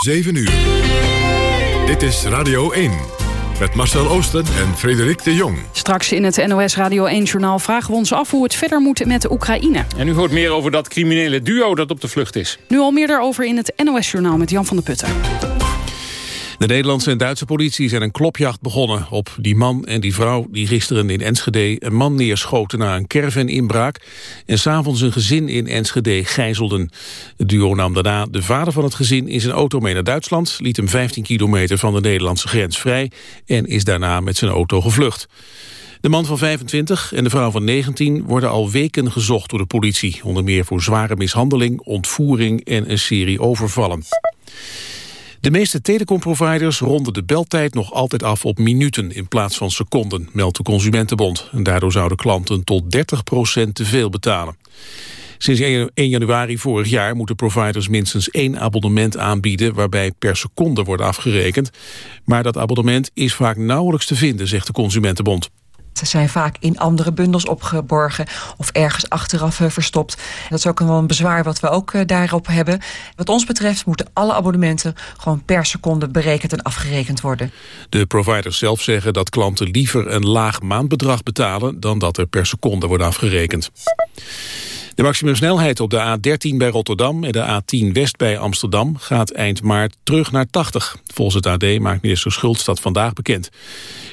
7 uur. Dit is Radio 1. Met Marcel Oosten en Frederik de Jong. Straks in het NOS Radio 1-journaal vragen we ons af hoe het verder moet met Oekraïne. En u hoort meer over dat criminele duo dat op de vlucht is. Nu al meer daarover in het NOS-journaal met Jan van der Putten. De Nederlandse en Duitse politie zijn een klopjacht begonnen op die man en die vrouw die gisteren in Enschede een man neerschoten na een caravan-inbraak en s'avonds een gezin in Enschede gijzelden. Het duo nam daarna de vader van het gezin in zijn auto mee naar Duitsland, liet hem 15 kilometer van de Nederlandse grens vrij en is daarna met zijn auto gevlucht. De man van 25 en de vrouw van 19 worden al weken gezocht door de politie, onder meer voor zware mishandeling, ontvoering en een serie overvallen. De meeste telecomproviders ronden de beltijd nog altijd af op minuten in plaats van seconden, meldt de Consumentenbond. En daardoor zouden klanten tot 30% te veel betalen. Sinds 1 januari vorig jaar moeten providers minstens één abonnement aanbieden waarbij per seconde wordt afgerekend. Maar dat abonnement is vaak nauwelijks te vinden, zegt de Consumentenbond. Ze zijn vaak in andere bundels opgeborgen of ergens achteraf eh, verstopt. Dat is ook wel een bezwaar wat we ook eh, daarop hebben. Wat ons betreft moeten alle abonnementen gewoon per seconde berekend en afgerekend worden. De providers zelf zeggen dat klanten liever een laag maandbedrag betalen dan dat er per seconde wordt afgerekend. De maximumsnelheid op de A13 bij Rotterdam en de A10 West bij Amsterdam gaat eind maart terug naar 80. Volgens het AD maakt minister Schultz dat vandaag bekend.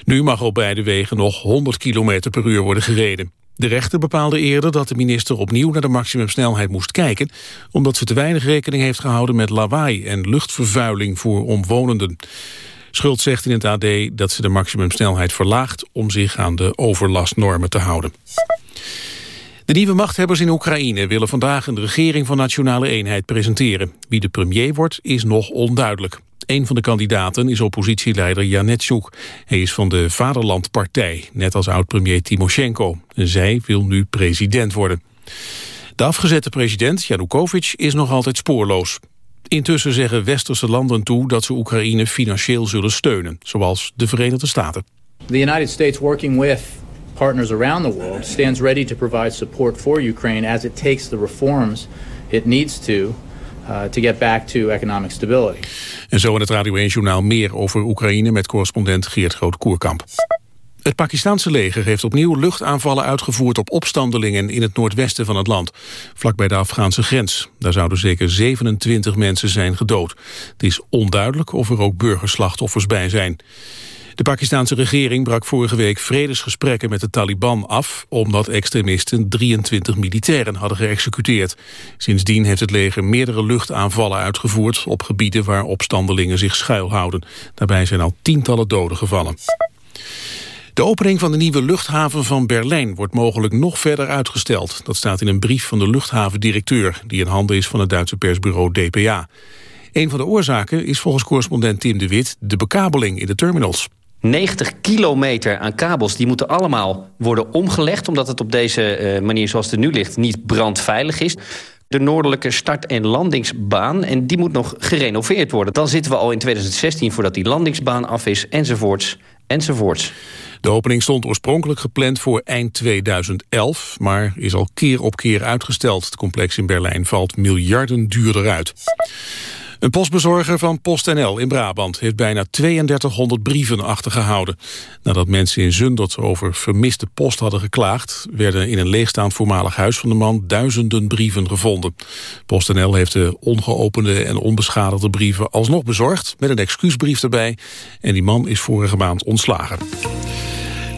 Nu mag op beide wegen nog 100 km per uur worden gereden. De rechter bepaalde eerder dat de minister opnieuw naar de maximumsnelheid moest kijken... omdat ze te weinig rekening heeft gehouden met lawaai en luchtvervuiling voor omwonenden. Schultz zegt in het AD dat ze de maximumsnelheid verlaagt om zich aan de overlastnormen te houden. De nieuwe machthebbers in Oekraïne willen vandaag een regering van nationale eenheid presenteren. Wie de premier wordt is nog onduidelijk. Een van de kandidaten is oppositieleider Janetsjoek. Hij is van de Vaderlandpartij, net als oud-premier Timoshenko. zij wil nu president worden. De afgezette president, Janukovic, is nog altijd spoorloos. Intussen zeggen westerse landen toe dat ze Oekraïne financieel zullen steunen, zoals de Verenigde Staten. The United States working with partners around the world stands ready to provide support for Ukraine as it takes the reforms it needs to uh, to get back to economic stability. En zo in het Radio 1-journaal meer over Oekraïne met correspondent Geert Groot-Koerkamp. Het Pakistanse leger heeft opnieuw luchtaanvallen uitgevoerd op opstandelingen in het noordwesten van het land, vlakbij de Afghaanse grens. Daar zouden zeker 27 mensen zijn gedood. Het is onduidelijk of er ook burgerslachtoffers bij zijn. De Pakistanse regering brak vorige week vredesgesprekken met de Taliban af... omdat extremisten 23 militairen hadden geëxecuteerd. Sindsdien heeft het leger meerdere luchtaanvallen uitgevoerd... op gebieden waar opstandelingen zich schuilhouden. Daarbij zijn al tientallen doden gevallen. De opening van de nieuwe luchthaven van Berlijn wordt mogelijk nog verder uitgesteld. Dat staat in een brief van de luchthavendirecteur... die in handen is van het Duitse persbureau DPA. Een van de oorzaken is volgens correspondent Tim de Wit... de bekabeling in de terminals. 90 kilometer aan kabels, die moeten allemaal worden omgelegd... omdat het op deze eh, manier zoals het nu ligt niet brandveilig is. De noordelijke start- en landingsbaan, en die moet nog gerenoveerd worden. Dan zitten we al in 2016 voordat die landingsbaan af is, enzovoorts, enzovoorts. De opening stond oorspronkelijk gepland voor eind 2011... maar is al keer op keer uitgesteld. Het complex in Berlijn valt miljarden duurder uit. Een postbezorger van PostNL in Brabant heeft bijna 3200 brieven achtergehouden. Nadat mensen in Zundert over vermiste post hadden geklaagd... werden in een leegstaand voormalig huis van de man duizenden brieven gevonden. PostNL heeft de ongeopende en onbeschadigde brieven alsnog bezorgd... met een excuusbrief erbij en die man is vorige maand ontslagen.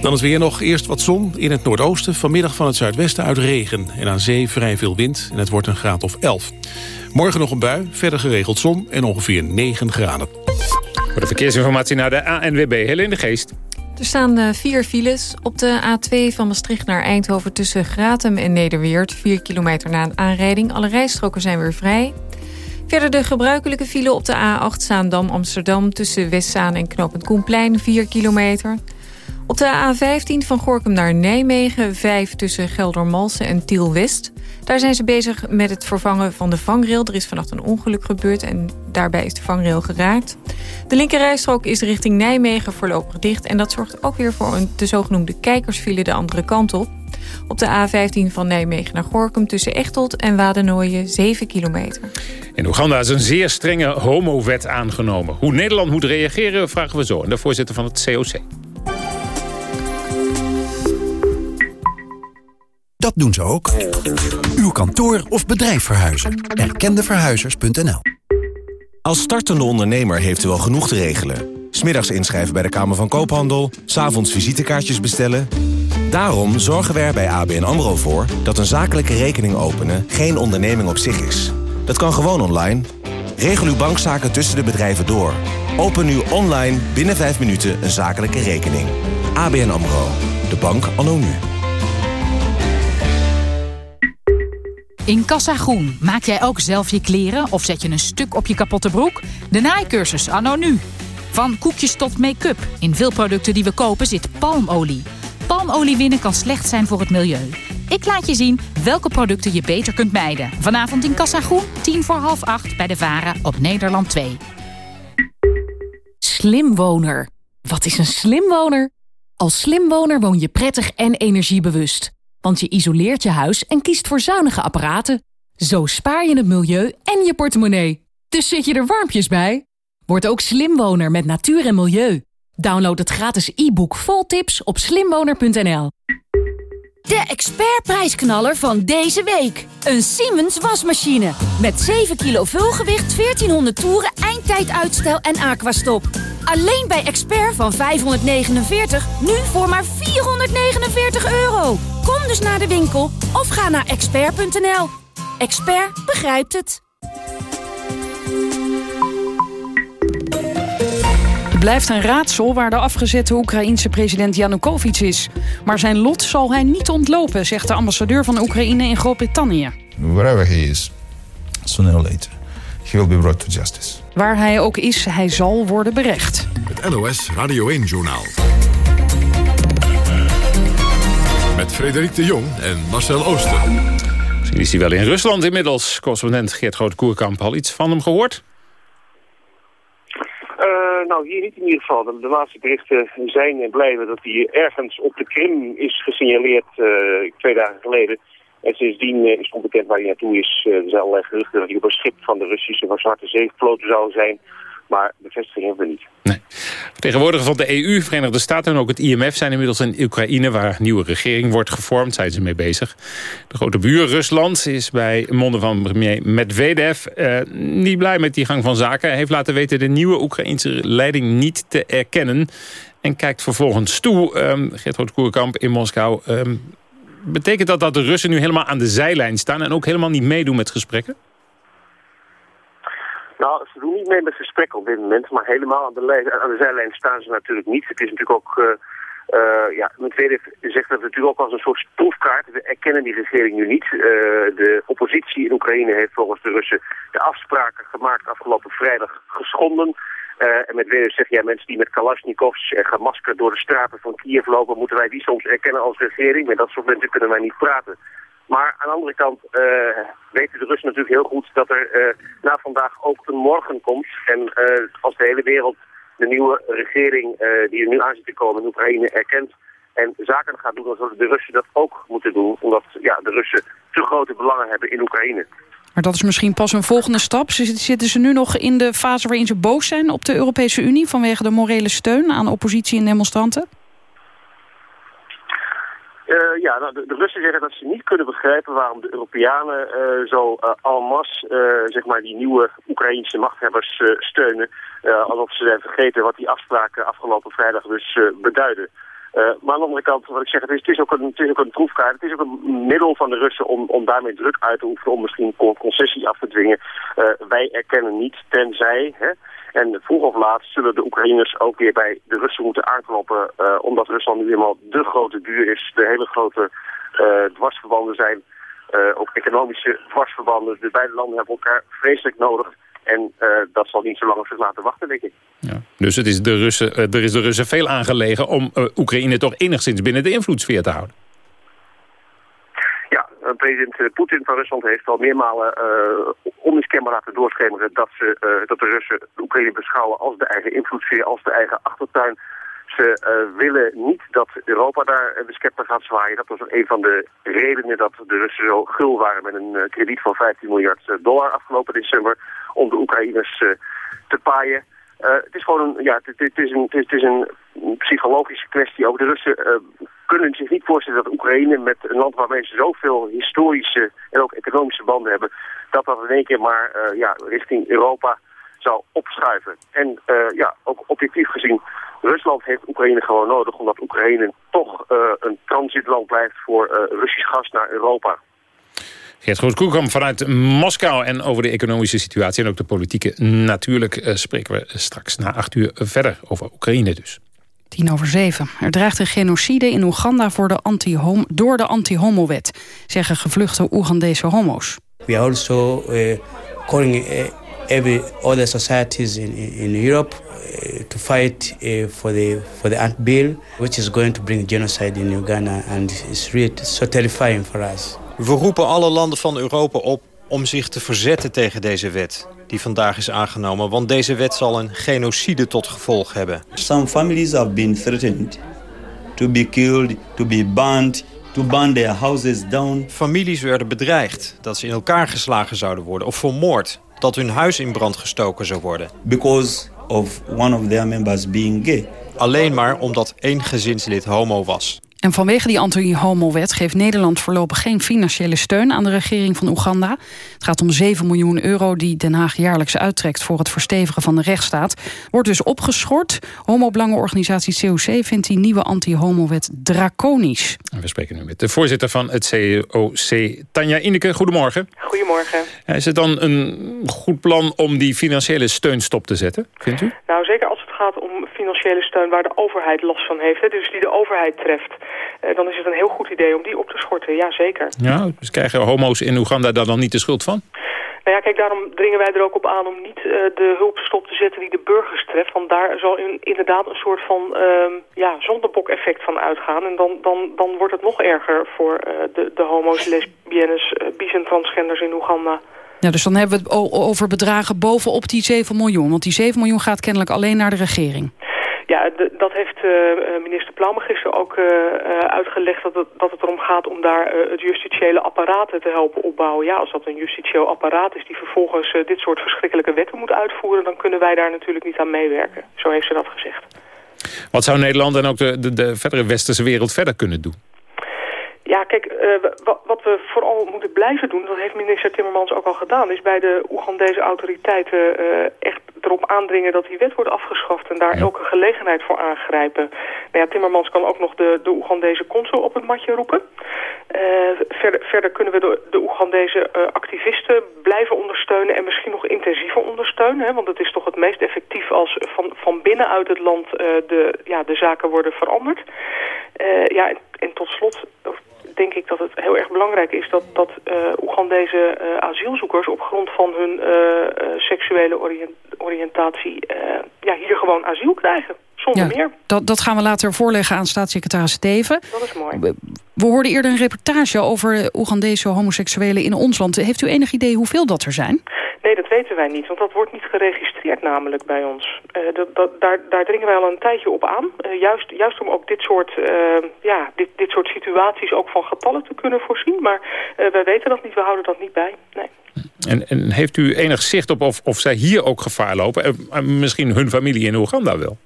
Dan is weer nog eerst wat zon in het noordoosten. Vanmiddag van het zuidwesten uit regen. En aan zee vrij veel wind en het wordt een graad of 11. Morgen nog een bui, verder geregeld zon en ongeveer 9 graden. Voor de verkeersinformatie naar de ANWB. Helene de Geest. Er staan uh, vier files op de A2 van Maastricht naar Eindhoven... tussen Gratum en Nederweert. 4 kilometer na een aanrijding. Alle rijstroken zijn weer vrij. Verder de gebruikelijke file op de A8 Zaandam-Amsterdam... tussen Westzaan en Knopend Koenplein, 4 kilometer... Op de A15 van Gorkum naar Nijmegen, 5 tussen Geldermalsen en Tiel-West. Daar zijn ze bezig met het vervangen van de vangrail. Er is vannacht een ongeluk gebeurd en daarbij is de vangrail geraakt. De linkerrijstrook is richting Nijmegen voorlopig dicht... en dat zorgt ook weer voor een, de zogenoemde kijkersfile de andere kant op. Op de A15 van Nijmegen naar Gorkum tussen Echteld en Wadernooien 7 kilometer. In Oeganda is een zeer strenge homowet aangenomen. Hoe Nederland moet reageren vragen we zo aan de voorzitter van het COC. Dat doen ze ook. Uw kantoor of bedrijf verhuizen. Erkendeverhuizers.nl Als startende ondernemer heeft u wel genoeg te regelen. Smiddags inschrijven bij de Kamer van Koophandel. S'avonds visitekaartjes bestellen. Daarom zorgen we er bij ABN AMRO voor... dat een zakelijke rekening openen geen onderneming op zich is. Dat kan gewoon online. Regel uw bankzaken tussen de bedrijven door. Open nu online binnen 5 minuten een zakelijke rekening. ABN AMRO. De bank anno nu. In Kassa Groen maak jij ook zelf je kleren of zet je een stuk op je kapotte broek? De naaicursus anno nu. Van koekjes tot make-up. In veel producten die we kopen zit palmolie. Palmolie winnen kan slecht zijn voor het milieu. Ik laat je zien welke producten je beter kunt mijden. Vanavond in Kassa Groen, tien voor half acht bij de Vara op Nederland 2. Slimwoner. Wat is een slimwoner? Als slimwoner woon je prettig en energiebewust. Want je isoleert je huis en kiest voor zuinige apparaten. Zo spaar je het milieu en je portemonnee. Dus zit je er warmpjes bij? Word ook slimwoner met natuur en milieu. Download het gratis e-book vol tips op slimwoner.nl. De expertprijsknaller van deze week. Een Siemens wasmachine. Met 7 kilo vulgewicht, 1400 toeren, eindtijduitstel en aquastop. Alleen bij Expert van 549, nu voor maar 449 euro. Kom dus naar de winkel of ga naar expert.nl. Expert begrijpt het. Het blijft een raadsel waar de afgezette Oekraïense president Yanukovych is. Maar zijn lot zal hij niet ontlopen, zegt de ambassadeur van Oekraïne in Groot-Brittannië. Wherever he is, sooner or later, he will be brought to justice. Waar hij ook is, hij zal worden berecht. Het NOS Radio 1-journaal. Met Frederik de Jong en Marcel Ooster. Misschien is hij wel in Rusland inmiddels. Correspondent Geert Groot-Koerkamp al iets van hem gehoord? Uh, nou, hier niet in ieder geval. De, laatste berichten zijn en blijven dat hij ergens op de Krim is gesignaleerd uh, twee dagen geleden. En sindsdien uh, is onbekend waar hij naartoe is. er zijn allerlei geruchten dat hij op een schip van de Russische Zwarte Zee gefloten zou zijn. Maar bevestiging hebben we niet. Nee. Vertegenwoordigers van de EU, Verenigde Staten en ook het IMF zijn inmiddels in Oekraïne... waar een nieuwe regering wordt gevormd, zijn ze mee bezig. De grote buur Rusland is bij monden van premier Medvedev... Eh, niet blij met die gang van zaken. Hij heeft laten weten de nieuwe Oekraïnse leiding niet te erkennen... en kijkt vervolgens toe, um, Geert Koerkamp in Moskou... Um, betekent dat dat de Russen nu helemaal aan de zijlijn staan... en ook helemaal niet meedoen met gesprekken? Nou, ze doen niet mee met gesprekken op dit moment, maar helemaal aan de, aan de zijlijn staan ze natuurlijk niet. Het is natuurlijk ook, uh, uh, ja, Medvedev zegt dat natuurlijk ook als een soort proefkaart. We erkennen die regering nu niet. Uh, de oppositie in Oekraïne heeft volgens de Russen de afspraken gemaakt afgelopen vrijdag geschonden. En Medvedev zegt, ja, mensen die met kalasjnikovs en gemaskerd door de straten van Kiev lopen, moeten wij die soms erkennen als regering. Met dat soort mensen kunnen wij niet praten. Maar aan de andere kant uh, weten de Russen natuurlijk heel goed dat er uh, na vandaag ook een morgen komt. En uh, als de hele wereld de nieuwe regering die er nu aan zit te komen in Oekraïne erkent en zaken gaat doen, dan zullen de Russen dat ook moeten doen. Omdat ja, de Russen te grote belangen hebben in Oekraïne. Maar dat is misschien pas een volgende stap. Zitten ze nu nog in de fase waarin ze boos zijn op de Europese Unie... vanwege de morele steun aan oppositie en demonstranten? Uh, ja, nou, de, Russen zeggen dat ze niet kunnen begrijpen waarom de Europeanen uh, zo uh, en masse zeg maar die nieuwe Oekraïnse machthebbers steunen. alsof ze zijn vergeten wat die afspraken afgelopen vrijdag dus beduiden. maar aan de andere kant, wat ik zeg, het is, het is, ook een, het is een proefkaart. Het is ook een middel van de Russen om, om daarmee druk uit te oefenen, om misschien concessie af te dwingen. wij erkennen niet, tenzij... Hè, en vroeg of laat zullen de Oekraïners ook weer bij de Russen moeten aankloppen. Uh, omdat Rusland nu helemaal de grote buur is. De hele grote uh, dwarsverbanden zijn. Uh, ook economische dwarsverbanden. De beide landen hebben elkaar vreselijk nodig. En dat zal niet zo lang zich laten wachten, denk ik. Ja. Dus het is de Russen, er is de Russen veel aangelegen om Oekraïne toch enigszins binnen de invloedssfeer te houden. President Poetin van Rusland heeft al meermalen uh, onmiskenbaar laten doorschemeren dat, ze, uh, dat de Russen Oekraïne beschouwen als de eigen invloedssfeer, als de eigen achtertuin. Russen willen niet dat Europa daar de scepter gaat zwaaien. Dat was een van de redenen dat de Russen zo gul waren met een krediet van 15 miljard dollar afgelopen december om de Oekraïners te paaien. Het is gewoon een, ja, het, is een, het is een psychologische kwestie. Ook de Russen kunnen zich niet voorstellen dat Oekraïne met een land waarmee ze zoveel historische en ook economische banden hebben, dat dat in één keer maar ja, richting Europa zou opschuiven. En ja, ook objectief gezien, Rusland heeft Oekraïne gewoon nodig... omdat Oekraïne toch een transitland blijft voor Russisch gas naar Europa. Geert Groot-Koekamp vanuit Moskou en over de economische situatie... en ook de politieke. Natuurlijk spreken we straks na acht uur verder over Oekraïne dus. Tien over zeven. Er dreigt een genocide in Oeganda voor de anti door de anti-homo-wet... zeggen gevluchte Oegandese homo's. We are also uh, calling every other societies in, in Europe to fight for the for the ant bill, which is going to bring genocide in Uganda, and it's really so terrifying for us. We roepen alle landen van Europa op om zich te verzetten tegen deze wet die vandaag is aangenomen, want deze wet zal een genocide tot gevolg hebben. Some families have been threatened to be killed, to be burned, to burn their houses down. Families werden bedreigd dat ze in elkaar geslagen zouden worden of vermoord dat hun huis in brand gestoken zou worden. Because of one of their members being gay. Alleen maar omdat één gezinslid homo was. En vanwege die anti-homo-wet geeft Nederland voorlopig geen financiële steun aan de regering van Oeganda. Het gaat om 7 miljoen euro die Den Haag jaarlijks uittrekt voor het verstevigen van de rechtsstaat. Wordt dus opgeschort. Homo-belangenorganisatie COC vindt die nieuwe anti-homo-wet draconisch. We spreken nu met de voorzitter van het COC, Tanja Ineke. Goedemorgen. Goedemorgen. Is het dan een goed plan om die financiële steun stop te zetten, vindt u? Nou, zeker als het gaat om financiële steun waar de overheid last van heeft. Hè, dus die de overheid treft. Eh, dan is het een heel goed idee om die op te schorten. Ja, zeker. Ja, dus krijgen homo's in Oeganda daar dan niet de schuld van? Nou ja, kijk, daarom dringen wij er ook op aan om niet uh, de hulp stop te zetten die de burgers treft. Want daar zal in, inderdaad een soort van uh, ja, zondebok-effect van uitgaan. En dan, dan, dan wordt het nog erger voor uh, de, de homo's, lesbiennes, bis en transgenders in Oeganda. Ja, dus dan hebben we het over bedragen bovenop die 7 miljoen. Want die 7 miljoen gaat kennelijk alleen naar de regering. Ja, dat heeft uh, minister Plaume gisteren ook uh, uitgelegd... Dat het, dat het erom gaat om daar uh, het justitiële apparaat te helpen opbouwen. Ja, als dat een justitieel apparaat is die vervolgens dit soort verschrikkelijke wetten moet uitvoeren... dan kunnen wij daar natuurlijk niet aan meewerken. Zo heeft ze dat gezegd. Wat zou Nederland en ook de, de, de verdere westerse wereld verder kunnen doen? Ja, kijk, uh, wat we vooral moeten blijven doen, dat heeft minister Timmermans ook al gedaan, is bij de Oegandese autoriteiten uh, echt erop aandringen dat die wet wordt afgeschaft en daar elke gelegenheid voor aangrijpen. Nou ja, Timmermans kan ook nog de, de Oegandese consul op het matje roepen. Uh, verder, verder kunnen we de, de Oegandese activisten blijven ondersteunen en misschien nog intensiever ondersteunen, hè, want het is toch het meest effectief als van, van binnenuit het land de, ja, de zaken worden veranderd. ja, en, en tot slot denk ik dat het heel erg belangrijk is dat, dat uh, Oegandese uh, asielzoekers op grond van hun uh, seksuele oriëntatie ja, hier gewoon asiel krijgen. Zonder ja, meer. Dat, dat gaan we later voorleggen aan staatssecretaris Steven. Dat is mooi. We, we hoorden eerder een reportage over Oegandese homoseksuelen in ons land. Heeft u enig idee hoeveel dat er zijn? Weten wij niet, want dat wordt niet geregistreerd namelijk bij ons. Uh, dat, dat, daar, daar dringen wij al een tijdje op aan. Uh, juist, juist om ook dit soort, uh, ja, dit, dit soort situaties ook van getallen te kunnen voorzien. Maar wij weten dat niet, we houden dat niet bij. Nee. En, en heeft u enig zicht op of, of zij hier ook gevaar lopen? misschien hun familie in Oeganda wel?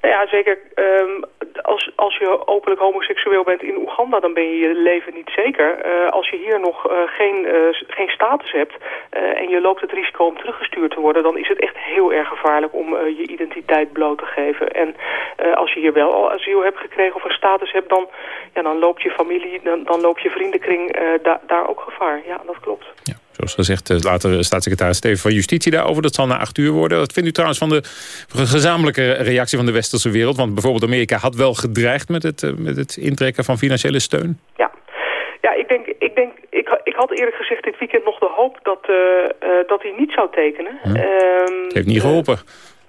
Nou ja, zeker. Um, als, als je openlijk homoseksueel bent in Oeganda, dan ben je je leven niet zeker. Uh, als je hier nog uh, geen, uh, geen status hebt en je loopt het risico om teruggestuurd te worden... dan is het echt heel erg gevaarlijk om je identiteit bloot te geven. En als je hier wel al asiel hebt gekregen of een status hebt... dan, ja, dan loopt je familie, dan, dan loopt je vriendenkring da daar ook gevaar. Ja, dat klopt. Ja. Zoals gezegd, eh, later staatssecretaris Steven van Justitie daarover. Dat zal na acht uur worden. Wat vindt u trouwens van de gezamenlijke reactie van de westerse wereld? Want bijvoorbeeld Amerika had wel gedreigd met het, eh, met het intrekken van financiële steun. Ja, ja ik denk, ik denk ik, ik had eerlijk gezegd dit weekend nog de hoop dat, uh, dat hij niet zou tekenen. Hm. het heeft niet geholpen.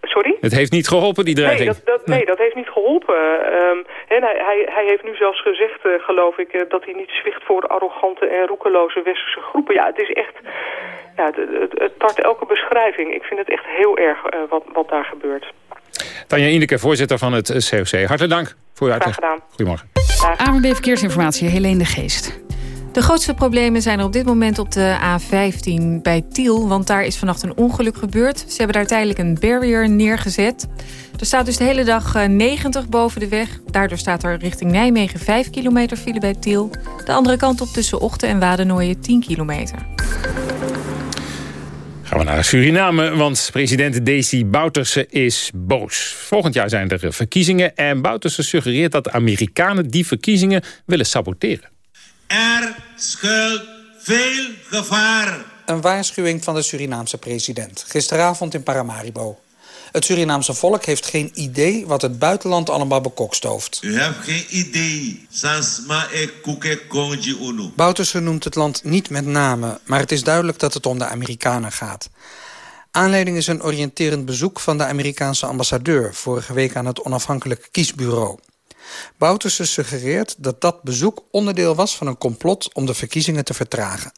Sorry? Het heeft niet geholpen, die dreiging. Nee, dat, dat, nee, dat heeft niet geholpen. Um, en hij, hij, hij, heeft nu zelfs gezegd, uh, geloof ik, uh, dat hij niet zwicht voor arrogante en roekeloze westerse groepen. Ja, het is echt... Ja, het, het, het tart elke beschrijving. Ik vind het echt heel erg uh, wat, wat daar gebeurt. Tanja Ineke, voorzitter van het COC. Hartelijk dank voor uw uitleg. Graag gedaan. Goedemorgen. ANWB Verkeersinformatie, Helene de Geest. De grootste problemen zijn er op dit moment op de A15 bij Tiel. Want daar is vannacht een ongeluk gebeurd. Ze hebben daar tijdelijk een barrier neergezet. Er staat dus de hele dag 90 eh, boven de weg. Daardoor staat er richting Nijmegen 5 kilometer file bij Tiel. De andere kant op tussen Ochten en Wadernooien 10 kilometer. Gaan we naar Suriname, want president Desi Bouterse is boos. Volgend jaar zijn er verkiezingen en Bouterse suggereert dat de Amerikanen die verkiezingen willen saboteren. Er schuilt veel gevaar. Een waarschuwing van de Surinaamse president. Gisteravond in Paramaribo. Het Surinaamse volk heeft geen idee wat het buitenland allemaal bekokstooft. U hebt geen idee. E kuke konji unu. Bouterse noemt het land niet met name, maar het is duidelijk dat het om de Amerikanen gaat. Aanleiding is een oriënterend bezoek van de Amerikaanse ambassadeur... vorige week aan het onafhankelijk kiesbureau. Bouterse suggereert dat dat bezoek onderdeel was van een complot... om de verkiezingen te vertragen.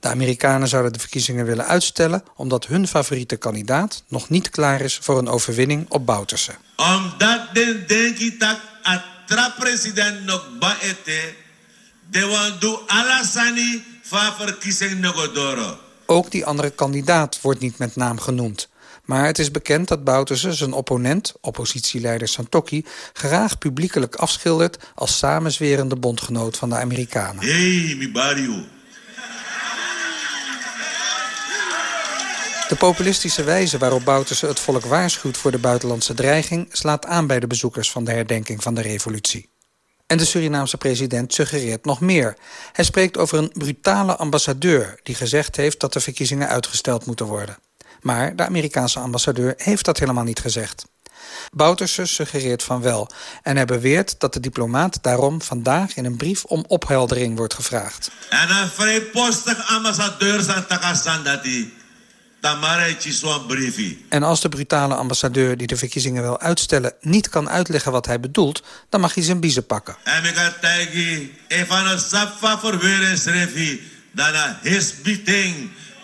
De Amerikanen zouden de verkiezingen willen uitstellen... omdat hun favoriete kandidaat nog niet klaar is voor een overwinning op Bouterse. Omdat den denki tak atra president nog baete... de alasani verkiezing. Ook die andere kandidaat wordt niet met naam genoemd. Maar het is bekend dat Bouterse zijn opponent, oppositieleider Santokki... graag publiekelijk afschildert als samenzwerende bondgenoot van de Amerikanen. Hey, mi barrio. De populistische wijze waarop Bouterse het volk waarschuwt voor de buitenlandse dreiging... slaat aan bij de bezoekers van de herdenking van de revolutie. En de Surinaamse president suggereert nog meer. Hij spreekt over een brutale ambassadeur... die gezegd heeft dat de verkiezingen uitgesteld moeten worden. Maar de Amerikaanse ambassadeur heeft dat helemaal niet gezegd. Bouterse suggereert van wel. En hij beweert dat de diplomaat daarom vandaag in een brief om opheldering wordt gevraagd. En een vrijpostig ambassadeur zijn takasandati. En als de brutale ambassadeur die de verkiezingen wil uitstellen... niet kan uitleggen wat hij bedoelt, dan mag hij zijn biezen pakken. En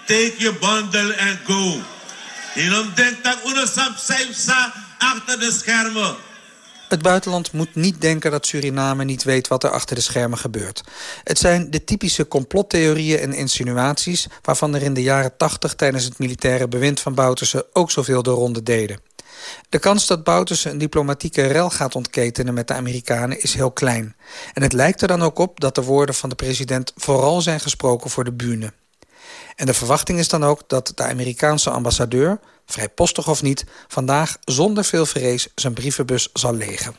Take your bundle and go. En denkt dat een sap achter de schermen. Het buitenland moet niet denken dat Suriname niet weet wat er achter de schermen gebeurt. Het zijn de typische complottheorieën en insinuaties... waarvan er in de jaren 80 tijdens het militaire bewind van Bouterse... ook zoveel de ronde deden. De kans dat Bouterse een diplomatieke rel gaat ontketenen met de Amerikanen is heel klein. En het lijkt er dan ook op dat de woorden van de president vooral zijn gesproken voor de bühne. En de verwachting is dan ook dat de Amerikaanse ambassadeur vrijpostig of niet... vandaag zonder veel vrees zijn brievenbus zal legen.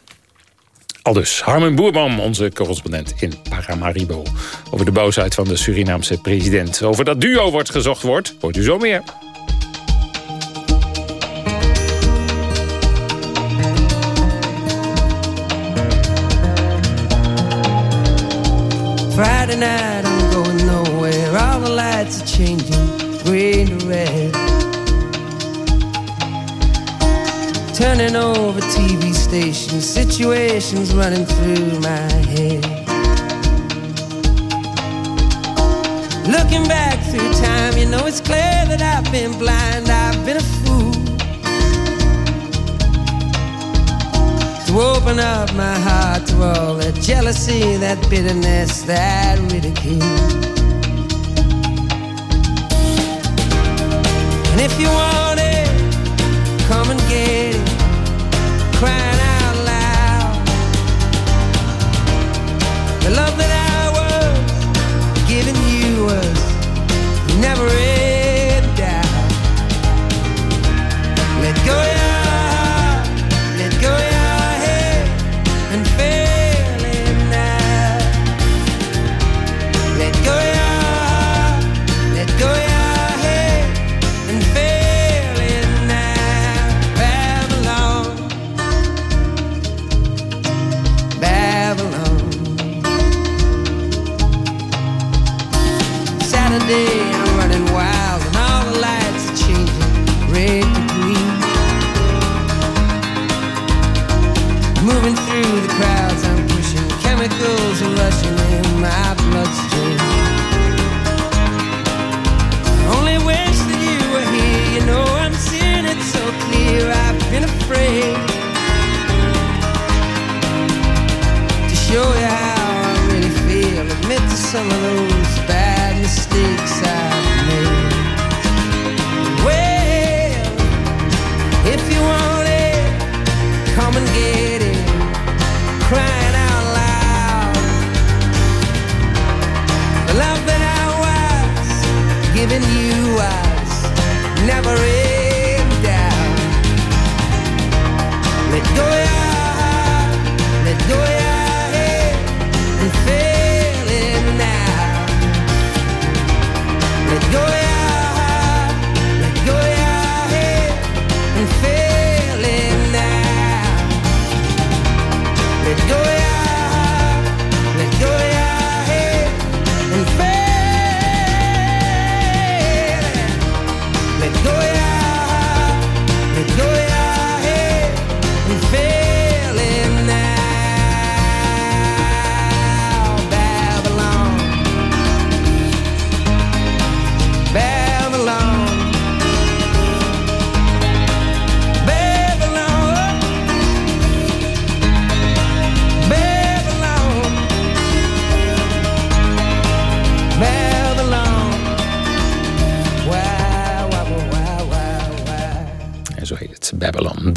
Aldus Harmen Boerman, onze correspondent in Paramaribo... over de boosheid van de Surinaamse president. Over dat duo wordt gezocht wordt, hoort u zo meer. Lights are changing, green to red. Turning over TV stations, situations running through my head. Looking back through time, you know it's clear that I've been blind, I've been a fool. To open up my heart to all that jealousy, that bitterness, that ridicule. And if you want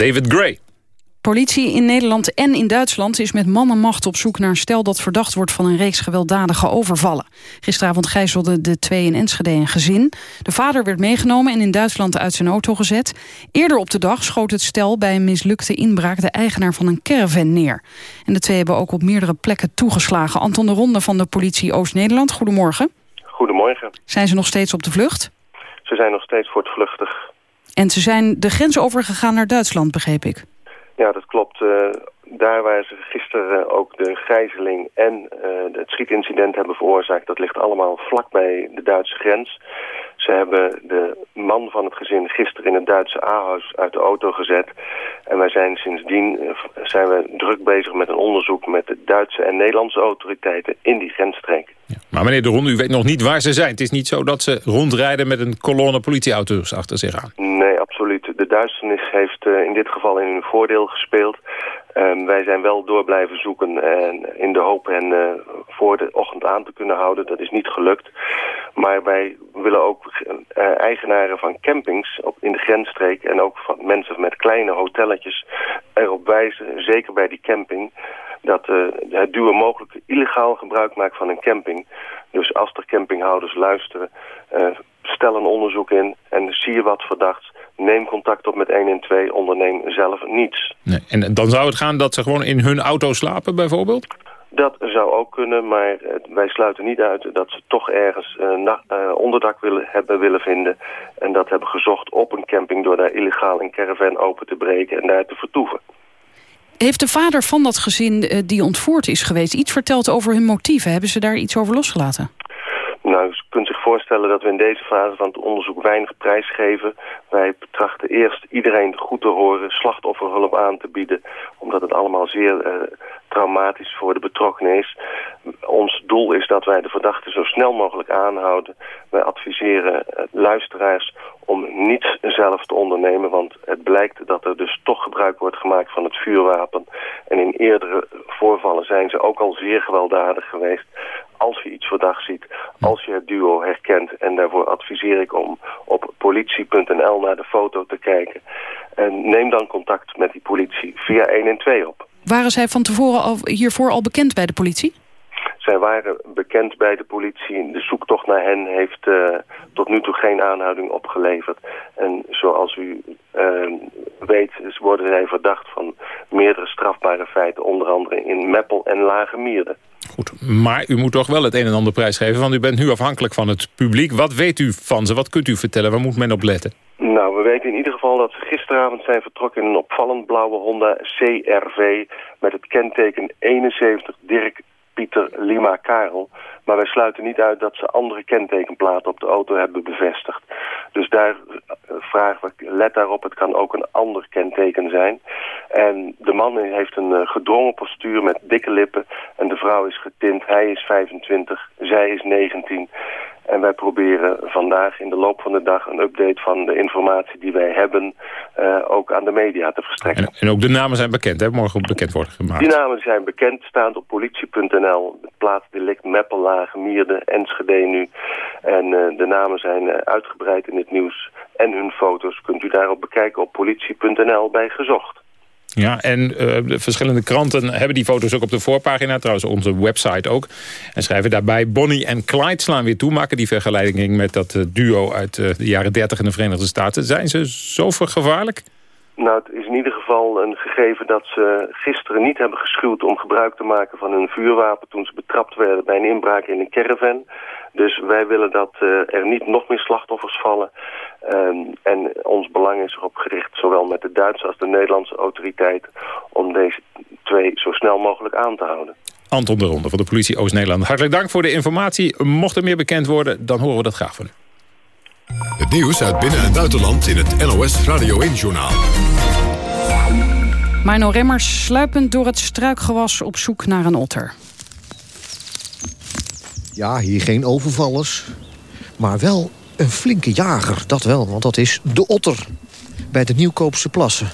David Gray. Politie in Nederland en in Duitsland is met man en macht op zoek naar een stel dat verdacht wordt van een reeks gewelddadige overvallen. Gisteravond gijzelden de twee in Enschede een gezin. De vader werd meegenomen en in Duitsland uit zijn auto gezet. Eerder op de dag schoot het stel bij een mislukte inbraak de eigenaar van een caravan neer. En de twee hebben ook op meerdere plekken toegeslagen. Anton de Ronde van de politie Oost-Nederland, goedemorgen. Goedemorgen. Zijn ze nog steeds op de vlucht? Ze zijn nog steeds voortvluchtig. En ze zijn de grens overgegaan naar Duitsland, begreep ik. Ja, dat klopt. Uh, daar waar ze gisteren ook de gijzeling en uh, het schietincident hebben veroorzaakt... dat ligt allemaal vlak bij de Duitse grens. Ze hebben de man van het gezin gisteren in het Duitse A-huis uit de auto gezet. En wij zijn sindsdien uh, zijn we druk bezig met een onderzoek... met de Duitse en Nederlandse autoriteiten in die grensstreek. Ja, maar meneer De Ronde, u weet nog niet waar ze zijn. Het is niet zo dat ze rondrijden met een kolonne politieauto's achter zich aan. Nee, absoluut. De duisternis heeft uh, in dit geval in hun voordeel gespeeld. Um, wij zijn wel door blijven zoeken en in de hoop hen uh, voor de ochtend aan te kunnen houden. Dat is niet gelukt. Maar wij willen ook uh, eigenaren van campings op, in de grensstreek... en ook van mensen met kleine hotelletjes erop wijzen, zeker bij die camping dat uh, het duo mogelijk illegaal gebruik maakt van een camping. Dus als er campinghouders luisteren, stel een onderzoek in en zie je wat verdachts. Neem contact op met 112, onderneem zelf niets. Nee, en dan zou het gaan dat ze gewoon in hun auto slapen bijvoorbeeld? Dat zou ook kunnen, maar uh, wij sluiten niet uit dat ze toch ergens uh, onderdak willen, hebben willen vinden. En dat hebben gezocht op een camping door daar illegaal een caravan open te breken en daar te vertoeven. Heeft de vader van dat gezin uh, die ontvoerd is geweest iets verteld over hun motieven? Hebben ze daar iets over losgelaten? Nou, je kunt zich voorstellen dat we in deze fase van het onderzoek weinig prijs geven. Wij betrachten eerst iedereen goed te horen, slachtofferhulp aan te bieden, omdat het allemaal zeer uh, traumatisch voor de betrokkenen is. Ons doel is dat wij de verdachte zo snel mogelijk aanhouden. Wij adviseren uh, luisteraars om niets zelf te ondernemen, want het blijkt dat er dus toch gebruik wordt gemaakt van het vuurwapen. En in eerdere voorvallen zijn ze ook al zeer gewelddadig geweest. Als je iets verdacht ziet, als je het duo herkent, en daarvoor adviseer ik om op politie.nl naar de foto te kijken. En neem dan contact met die politie via 112 op. Waren zij van tevoren hiervoor al bekend bij de politie? Zij waren bekend bij de politie. De zoektocht naar hen heeft uh, tot nu toe geen aanhouding opgeleverd. En zoals u uh, weet worden zij verdacht van meerdere strafbare feiten. Onder andere in Meppel en Lage Mierde. Goed, maar u moet toch wel het een en ander prijsgeven... want u bent nu afhankelijk van het publiek. Wat weet u van ze? Wat kunt u vertellen? Waar moet men op letten? Nou, we weten in ieder geval dat ze gisteravond zijn vertrokken... in een opvallend blauwe Honda CRV... met het kenteken 71 Dirk Pieter Lima Karel. Maar wij sluiten niet uit dat ze andere kentekenplaten op de auto hebben bevestigd. Dus daar vragen we, let daarop, het kan ook een ander kenteken zijn. En de man heeft een uh, gedrongen postuur met dikke lippen. En de vrouw is getint, hij is 25, zij is 19. En wij proberen vandaag in de loop van de dag een update van de informatie die wij hebben uh, ook aan de media te verstrekken. En, en, ook de namen zijn bekend, hè? Morgen bekend worden gemaakt. Die namen zijn bekend, staan op politie.nl. Plaatsdelict Mierde, Enschede nu. En uh, de namen zijn uh, uitgebreid in het nieuws. En hun foto's kunt u daarop bekijken op politie.nl bij gezocht. Ja, en uh, de verschillende kranten hebben die foto's ook op de voorpagina. Trouwens, onze website ook. En schrijven daarbij Bonnie en Clyde slaan weer toe. Maken die vergelijking met dat duo uit de jaren 30 in de Verenigde Staten. Zijn ze zo gevaarlijk? Nou, het is in ieder geval een gegeven dat ze gisteren niet hebben geschuwd om gebruik te maken van hun vuurwapen toen ze betrapt werden bij een inbraak in een caravan. Dus wij willen dat uh, er niet nog meer slachtoffers vallen. Um, en ons belang is erop gericht, zowel met de Duitse als de Nederlandse autoriteiten, om deze twee zo snel mogelijk aan te houden. Anton de Ronde van de politie Oost-Nederland. Hartelijk dank voor de informatie. Mocht er meer bekend worden, dan horen we dat graag van u. Het nieuws uit binnen- en buitenland in het NOS Radio 1-journaal. Mino Remmers sluipend door het struikgewas op zoek naar een otter. Ja, hier geen overvallers. Maar wel een flinke jager, dat wel. Want dat is de otter bij de Nieuwkoopse plassen.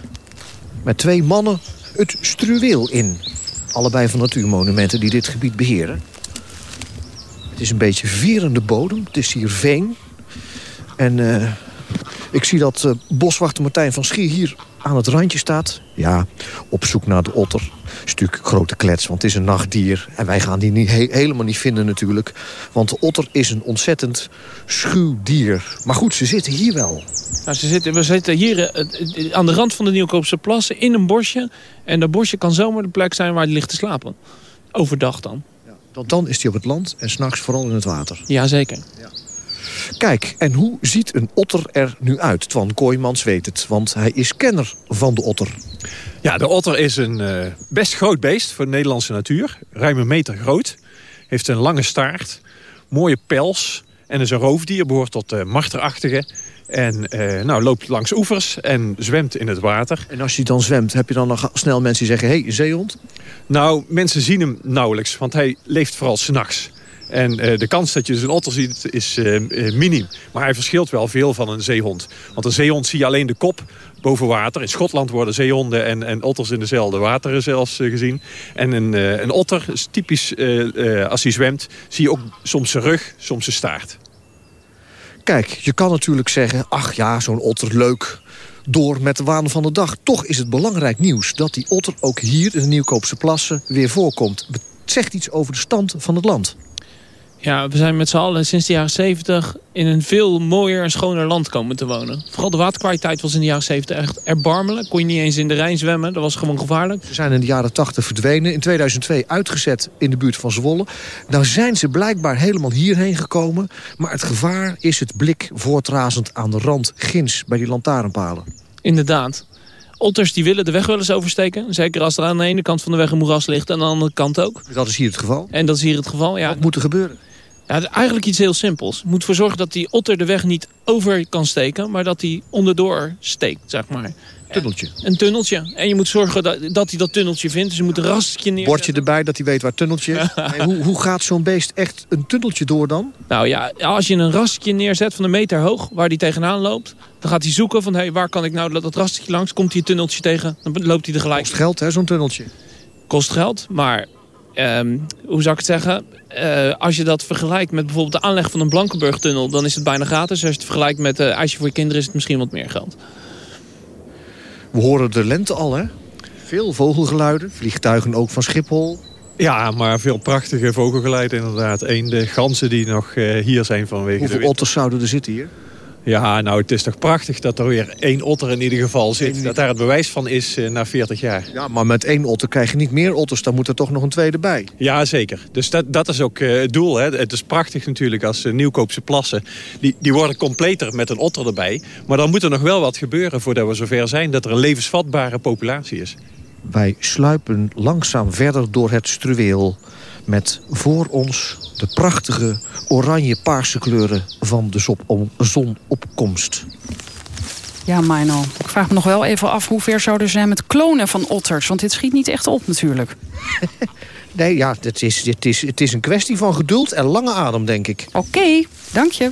Met twee mannen het struweel in. Allebei van natuurmonumenten die dit gebied beheren. Het is een beetje vierende bodem. Het is hier veen. En uh, Ik zie dat uh, boswachter Martijn van Schier hier aan het randje staat. Ja, op zoek naar de otter. Stuk grote klets, want het is een nachtdier. En wij gaan die niet, helemaal niet vinden natuurlijk. Want de otter is een ontzettend schuw dier. Maar goed, ze zitten hier wel. Nou, ze zitten, we zitten hier uh, aan de rand van de Nieuwkoopse plassen in een bosje. En dat bosje kan zomaar de plek zijn waar hij ligt te slapen. Overdag dan. Ja, dan is hij op het land en s'nachts vooral in het water. Jazeker. Ja. Kijk, en hoe ziet een otter er nu uit? Twan Kooijmans weet het, want hij is kenner van de otter. Ja, de otter is een uh, best groot beest voor de Nederlandse natuur. Ruim een meter groot. Heeft een lange staart, mooie pels en is een roofdier. Behoort tot de marterachtige. En uh, nou, loopt langs oevers en zwemt in het water. En als hij dan zwemt, heb je dan nog snel mensen die zeggen... hé, hey, zeehond? Nou, mensen zien hem nauwelijks, want hij leeft vooral s'nachts. En uh, de kans dat je dus een otter ziet is uh, minim. Maar hij verschilt wel veel van een zeehond. Want een zeehond zie je alleen de kop boven water. In Schotland worden zeehonden en, en otters in dezelfde wateren zelfs gezien. En een, een otter is typisch, als hij zwemt, zie je ook soms zijn rug, soms zijn staart. Kijk, je kan natuurlijk zeggen, ach ja, zo'n otter, leuk door met de waan van de dag. Toch is het belangrijk nieuws dat die otter ook hier in de Nieuwkoopse plassen weer voorkomt. Het zegt iets over de stand van het land. Ja, we zijn met z'n allen sinds de jaren 70 in een veel mooier en schoner land komen te wonen. Vooral de waterkwaliteit was in de jaren 70 echt erbarmelijk. Kon je niet eens in de Rijn zwemmen, dat was gewoon gevaarlijk. Ze zijn in de jaren 80 verdwenen, in 2002 uitgezet in de buurt van Zwolle. Nou zijn ze blijkbaar helemaal hierheen gekomen. Maar het gevaar is het blik voortrazend aan de rand ginds bij die lantaarnpalen. Inderdaad. Otters die willen de weg wel eens oversteken. Zeker als er aan de ene kant van de weg een moeras ligt en aan de andere kant ook. Dat is hier het geval? En dat is hier het geval, ja. Wat moet er gebeuren? Ja, eigenlijk iets heel simpels. Je moet ervoor zorgen dat die otter de weg niet over kan steken... maar dat hij onderdoor steekt, zeg maar. Tunneltje. Een tunneltje. En je moet zorgen dat, dat hij dat tunneltje vindt. Dus je moet een rastje neerzetten. Bordje erbij dat hij weet waar het tunneltje is. hoe, hoe gaat zo'n beest echt een tunneltje door dan? Nou ja, als je een rastje neerzet van een meter hoog... waar hij tegenaan loopt... dan gaat hij zoeken van... Hey, waar kan ik nou dat rastje langs? Komt hij een tunneltje tegen? Dan loopt hij er gelijk. Kost geld, hè, zo'n tunneltje? Kost geld, maar... Um, hoe zou ik het zeggen? Uh, als je dat vergelijkt met bijvoorbeeld de aanleg van een Blankenburg-tunnel... dan is het bijna gratis. Als je het vergelijkt met uh, ijsje voor je kinderen... is het misschien wat meer geld. We horen de lente al, hè? Veel vogelgeluiden, vliegtuigen ook van Schiphol. Ja, maar veel prachtige vogelgeluiden inderdaad. Eén, de ganzen die nog uh, hier zijn vanwege Hoeveel de otters zouden er zitten hier? Ja, nou, het is toch prachtig dat er weer één otter in ieder geval zit. Eén... Dat daar het bewijs van is uh, na 40 jaar. Ja, maar met één otter krijg je niet meer otters. Dan moet er toch nog een tweede bij. Ja, zeker. Dus dat, dat is ook uh, het doel. Hè. Het is prachtig natuurlijk als uh, Nieuwkoopse plassen. Die, die worden completer met een otter erbij. Maar dan moet er nog wel wat gebeuren voordat we zover zijn... dat er een levensvatbare populatie is. Wij sluipen langzaam verder door het struweel... met voor ons de prachtige oranje-paarse kleuren van de zonopkomst. Ja, Mino. Ik vraag me nog wel even af hoe ver zouden zijn met klonen van otters. Want dit schiet niet echt op natuurlijk. nee, ja, het is, het, is, het is een kwestie van geduld en lange adem, denk ik. Oké, okay, dank je.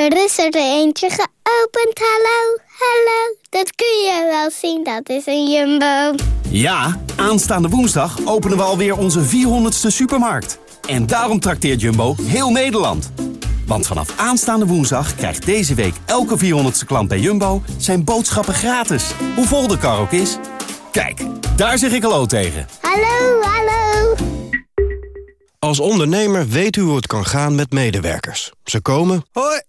Er is er eentje geopend, hallo, hallo. Dat kun je wel zien, dat is een jumbo. Ja, aanstaande woensdag openen we alweer onze 400ste supermarkt. En daarom trakteert Jumbo heel Nederland. Want vanaf aanstaande woensdag krijgt deze week elke 400ste klant bij Jumbo... zijn boodschappen gratis, hoe vol de kar ook is. Kijk, daar zeg ik hallo tegen. Hallo, hallo. Als ondernemer weet u hoe het kan gaan met medewerkers. Ze komen... Hoi.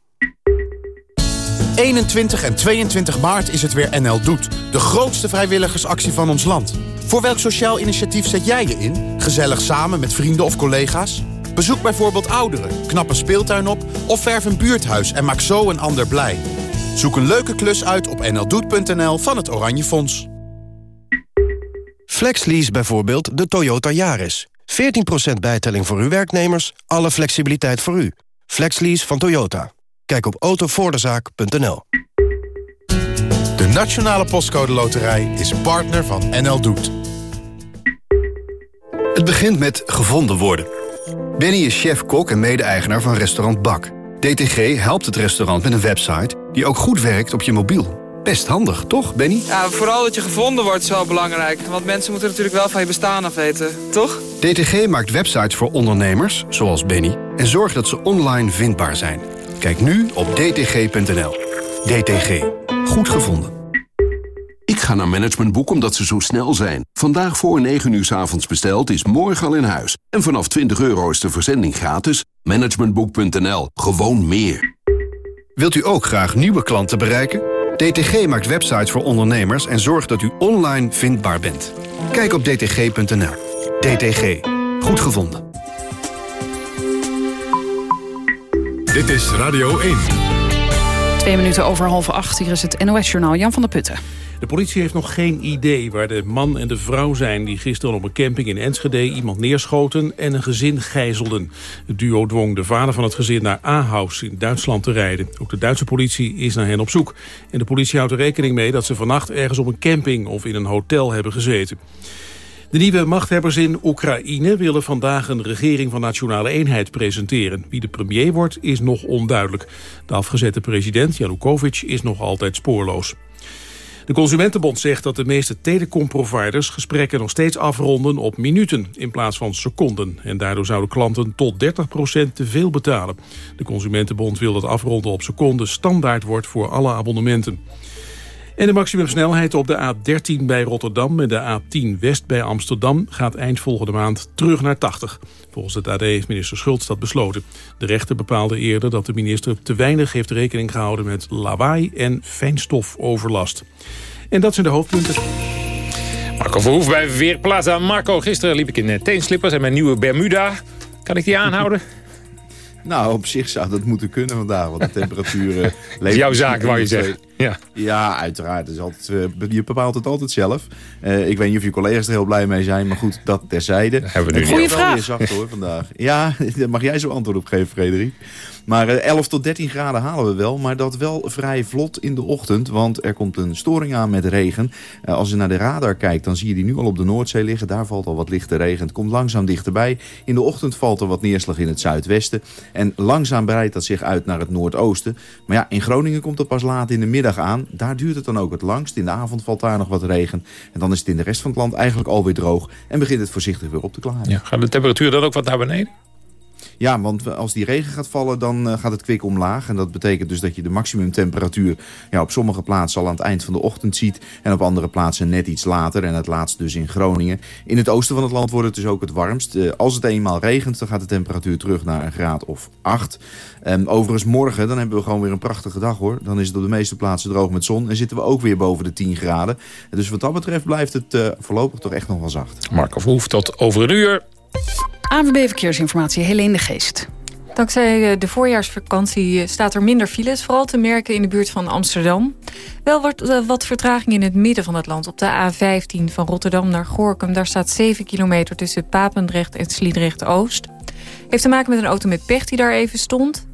21 en 22 maart is het weer NL Doet. De grootste vrijwilligersactie van ons land. Voor welk sociaal initiatief zet jij je in? Gezellig samen met vrienden of collega's? Bezoek bijvoorbeeld ouderen, knap een speeltuin op... of verf een buurthuis en maak zo een ander blij. Zoek een leuke klus uit op nldoet.nl van het Oranje Fonds. FlexLease bijvoorbeeld de Toyota Yaris. 14% bijtelling voor uw werknemers, alle flexibiliteit voor u. FlexLease van Toyota. Kijk op autovoordezaak.nl. De Nationale Postcode Loterij is partner van NL Doet. Het begint met gevonden worden. Benny is chef-kok en mede-eigenaar van restaurant Bak. DTG helpt het restaurant met een website die ook goed werkt op je mobiel. Best handig, toch, Benny? Ja, vooral dat je gevonden wordt is wel belangrijk. Want mensen moeten natuurlijk wel van je bestaan af weten, toch? DTG maakt websites voor ondernemers, zoals Benny... en zorgt dat ze online vindbaar zijn. Kijk nu op dtg.nl. DTG. Goed gevonden. Ik ga naar Managementboek omdat ze zo snel zijn. Vandaag voor 9 uur s avonds besteld is morgen al in huis. En vanaf 20 euro is de verzending gratis. Managementboek.nl. Gewoon meer. Wilt u ook graag nieuwe klanten bereiken? DTG maakt websites voor ondernemers en zorgt dat u online vindbaar bent. Kijk op dtg.nl. DTG. Goed gevonden. Dit is Radio 1. Twee minuten over half acht. Hier is het NOS-journaal Jan van der Putten. De politie heeft nog geen idee waar de man en de vrouw zijn... die gisteren op een camping in Enschede iemand neerschoten en een gezin gijzelden. Het duo dwong de vader van het gezin naar Ahaus in Duitsland te rijden. Ook de Duitse politie is naar hen op zoek. En de politie houdt er rekening mee dat ze vannacht ergens op een camping... of in een hotel hebben gezeten. De nieuwe machthebbers in Oekraïne willen vandaag een regering van nationale eenheid presenteren. Wie de premier wordt is nog onduidelijk. De afgezette president Janukovic is nog altijd spoorloos. De Consumentenbond zegt dat de meeste telecomproviders gesprekken nog steeds afronden op minuten in plaats van seconden. En daardoor zouden klanten tot 30% te veel betalen. De Consumentenbond wil dat afronden op seconden standaard wordt voor alle abonnementen. En de maximumsnelheid op de A13 bij Rotterdam en de A10 West bij Amsterdam gaat eind volgende maand terug naar 80. Volgens het AD heeft minister Schultz dat besloten. De rechter bepaalde eerder dat de minister te weinig heeft rekening gehouden met lawaai en fijnstofoverlast. En dat zijn de hoofdpunten. Marco Verhoef bij Weerplaza. Marco, gisteren liep ik in teenslippers en mijn nieuwe Bermuda. Kan ik die aanhouden? Nou, op zich zou dat moeten kunnen vandaag, want de temperatuur... Uh, Jouw zaak, wou je zeggen. Ja. ja, uiteraard. is altijd, uh, je bepaalt het altijd zelf. Uh, ik weet niet of je collega's er heel blij mee zijn, maar goed, dat terzijde. Dat hebben we nu Goeie vraag. Weer zacht hoor, vandaag. Ja, daar mag jij zo antwoord op geven, Frederik. Maar 11 tot 13 graden halen we wel, maar dat wel vrij vlot in de ochtend. Want er komt een storing aan met regen. Uh, als je naar de radar kijkt, dan zie je die nu al op de Noordzee liggen. Daar valt al wat lichte regen. Het komt langzaam dichterbij. In de ochtend valt er wat neerslag in het zuidwesten. En langzaam breidt dat zich uit naar het noordoosten. Maar ja, in Groningen komt het pas laat in de middag aan. Daar duurt het dan ook het langst. In de avond valt daar nog wat regen. En dan is het in de rest van het land eigenlijk alweer droog. En begint het voorzichtig weer op te klaren. Ja, gaat de temperatuur dan ook wat naar beneden? Ja, want als die regen gaat vallen, dan uh, gaat het kwik omlaag. En dat betekent dus dat je de maximumtemperatuur ja, op sommige plaatsen al aan het eind van de ochtend ziet. En op andere plaatsen net iets later. En het laatst dus in Groningen. In het oosten van het land wordt het dus ook het warmst. Uh, als het eenmaal regent, dan gaat de temperatuur terug naar een graad of 8. Um, overigens morgen, dan hebben we gewoon weer een prachtige dag hoor. Dan is het op de meeste plaatsen droog met zon. En zitten we ook weer boven de 10 graden. Dus wat dat betreft blijft het uh, voorlopig toch echt nog wel zacht. Marco Verhoef, tot over een uur. ANWB Verkeersinformatie, Helene de Geest. Dankzij de voorjaarsvakantie staat er minder files, vooral te merken in de buurt van Amsterdam. Wel wordt wat vertraging in het midden van het land. Op de A15 van Rotterdam naar Gorkum, daar staat 7 kilometer tussen Papendrecht en Sliedrecht-Oost. Heeft te maken met een auto met pech die daar even stond.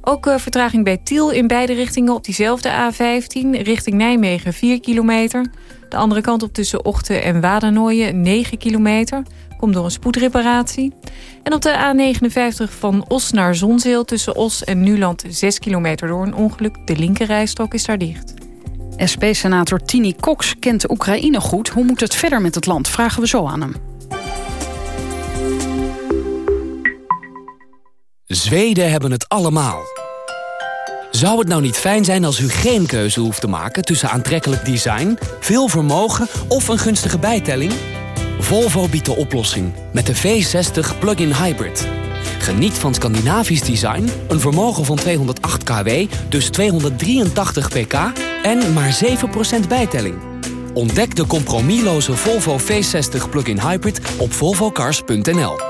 Ook vertraging bij Tiel in beide richtingen op diezelfde A15, richting Nijmegen 4 kilometer. De andere kant op tussen Ochten en Wadernooien 9 kilometer. Komt door een spoedreparatie. En op de A59 van Os naar Zonzeel tussen Os en Nuland 6 kilometer door een ongeluk. De linkerrijstrook is daar dicht. SP-senator Tini Cox kent de Oekraïne goed. Hoe moet het verder met het land? Vragen we zo aan hem. Zweden hebben het allemaal. Zou het nou niet fijn zijn als u geen keuze hoeft te maken... tussen aantrekkelijk design, veel vermogen of een gunstige bijtelling? Volvo biedt de oplossing met de V60 Plug-in Hybrid. Geniet van Scandinavisch design, een vermogen van 208 kW, dus 283 pk... en maar 7% bijtelling. Ontdek de compromisloze Volvo V60 Plug-in Hybrid op volvocars.nl.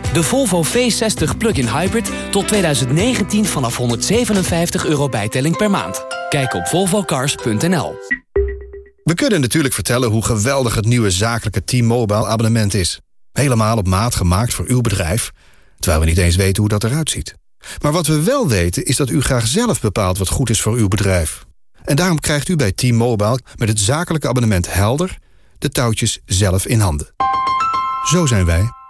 De Volvo V60 Plug-in Hybrid tot 2019 vanaf 157 euro bijtelling per maand. Kijk op volvocars.nl. We kunnen natuurlijk vertellen hoe geweldig het nieuwe zakelijke T-Mobile abonnement is. Helemaal op maat gemaakt voor uw bedrijf, terwijl we niet eens weten hoe dat eruit ziet. Maar wat we wel weten is dat u graag zelf bepaalt wat goed is voor uw bedrijf. En daarom krijgt u bij T-Mobile met het zakelijke abonnement Helder de touwtjes zelf in handen. Zo zijn wij.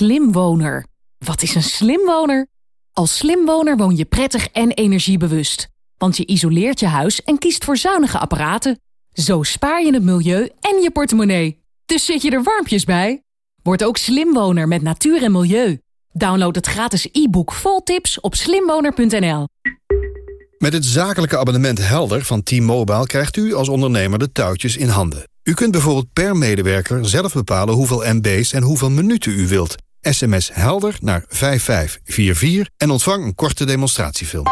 Slimwoner. Wat is een slimwoner? Als slimwoner woon je prettig en energiebewust. Want je isoleert je huis en kiest voor zuinige apparaten. Zo spaar je het milieu en je portemonnee. Dus zit je er warmpjes bij? Word ook slimwoner met natuur en milieu. Download het gratis e-book vol tips op slimwoner.nl. Met het zakelijke abonnement Helder van T-Mobile krijgt u als ondernemer de touwtjes in handen. U kunt bijvoorbeeld per medewerker zelf bepalen hoeveel MB's en hoeveel minuten u wilt. SMS Helder naar 5544 en ontvang een korte demonstratiefilm.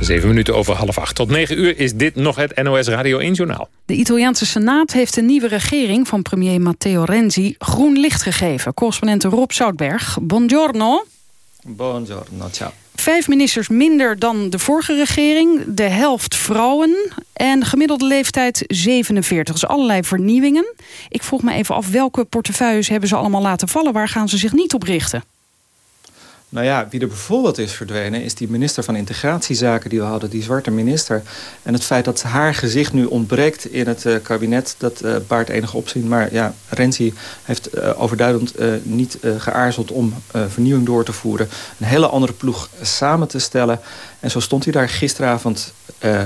Zeven minuten over half acht. Tot negen uur is dit nog het NOS Radio 1 Journaal. De Italiaanse Senaat heeft de nieuwe regering van premier Matteo Renzi groen licht gegeven. Correspondent Rob Zoutberg, buongiorno. Buongiorno, ciao. Vijf ministers minder dan de vorige regering. De helft vrouwen. En de gemiddelde leeftijd 47. Dus allerlei vernieuwingen. Ik vroeg me even af welke portefeuilles hebben ze allemaal laten vallen. Waar gaan ze zich niet op richten? Nou ja, wie er bijvoorbeeld is verdwenen... is die minister van Integratiezaken die we hadden, die zwarte minister. En het feit dat haar gezicht nu ontbreekt in het uh, kabinet... dat uh, baart enige opzien. Maar ja, Renzi heeft uh, overduidend niet geaarzeld om vernieuwing door te voeren. Een hele andere ploeg samen te stellen. En zo stond hij daar gisteravond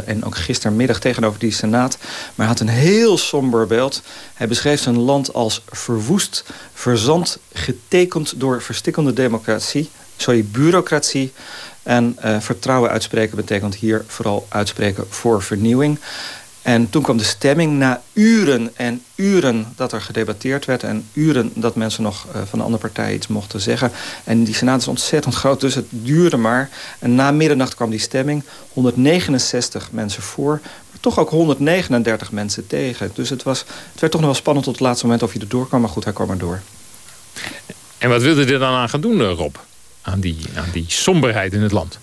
en ook gistermiddag tegenover die senaat. Maar hij had een heel somber beeld. Hij beschreef zijn land als verwoest, verzand... getekend door verstikkende democratie sorry, bureaucratie. En uh, vertrouwen uitspreken betekent hier vooral uitspreken voor vernieuwing. En toen kwam de stemming na uren en uren dat er gedebatteerd werd... en uren dat mensen nog uh, van de andere partij iets mochten zeggen. En die senaat is ontzettend groot, dus het duurde maar. En na middernacht kwam die stemming. 169 mensen voor, maar toch ook 139 mensen tegen. Dus het, was, het werd toch nog wel spannend tot het laatste moment of je erdoor kwam. Maar goed, hij kwam er door. En wat wilde hij dan aan gaan doen, Rob? aan die, aan die somberheid in het land?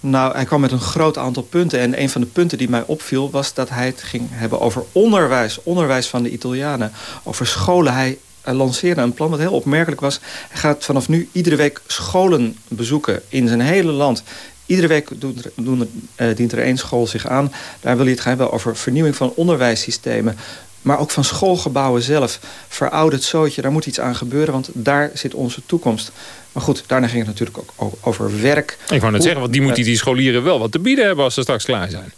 Nou, hij kwam met een groot aantal punten. En een van de punten die mij opviel was dat hij het ging hebben over onderwijs. Onderwijs van de Italianen. Over scholen. Hij lanceerde een plan wat heel opmerkelijk was. Hij gaat vanaf nu iedere week scholen bezoeken in zijn hele land. Iedere week doen, doen, uh, dient er één school zich aan. Daar wil hij het gaan hebben over vernieuwing van onderwijssystemen maar ook van schoolgebouwen zelf. Verouderd zootje, daar moet iets aan gebeuren, want daar zit onze toekomst. Maar goed, daarna ging het natuurlijk ook over werk. Ik wou net zeggen, want die moeten die scholieren wel wat te bieden hebben als ze straks klaar zijn.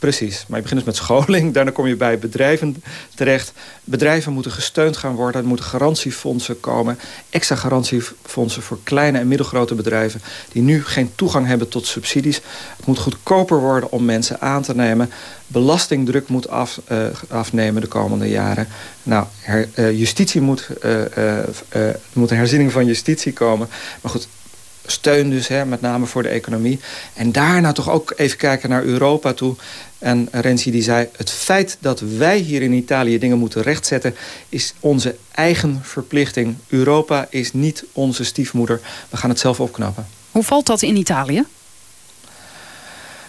Precies, maar je begint dus met scholing. Daarna kom je bij bedrijven terecht. Bedrijven moeten gesteund gaan worden. Er moeten garantiefondsen komen. Extra garantiefondsen voor kleine en middelgrote bedrijven... die nu geen toegang hebben tot subsidies. Het moet goedkoper worden om mensen aan te nemen. Belastingdruk moet af, uh, afnemen de komende jaren. Nou, uh, justitie moet... Er moet een herziening van justitie komen. Maar goed, steun dus, hè, met name voor de economie. En daarna toch ook even kijken naar Europa toe. En Renzi die zei, het feit dat wij hier in Italië dingen moeten rechtzetten... is onze eigen verplichting. Europa is niet onze stiefmoeder. We gaan het zelf opknappen. Hoe valt dat in Italië?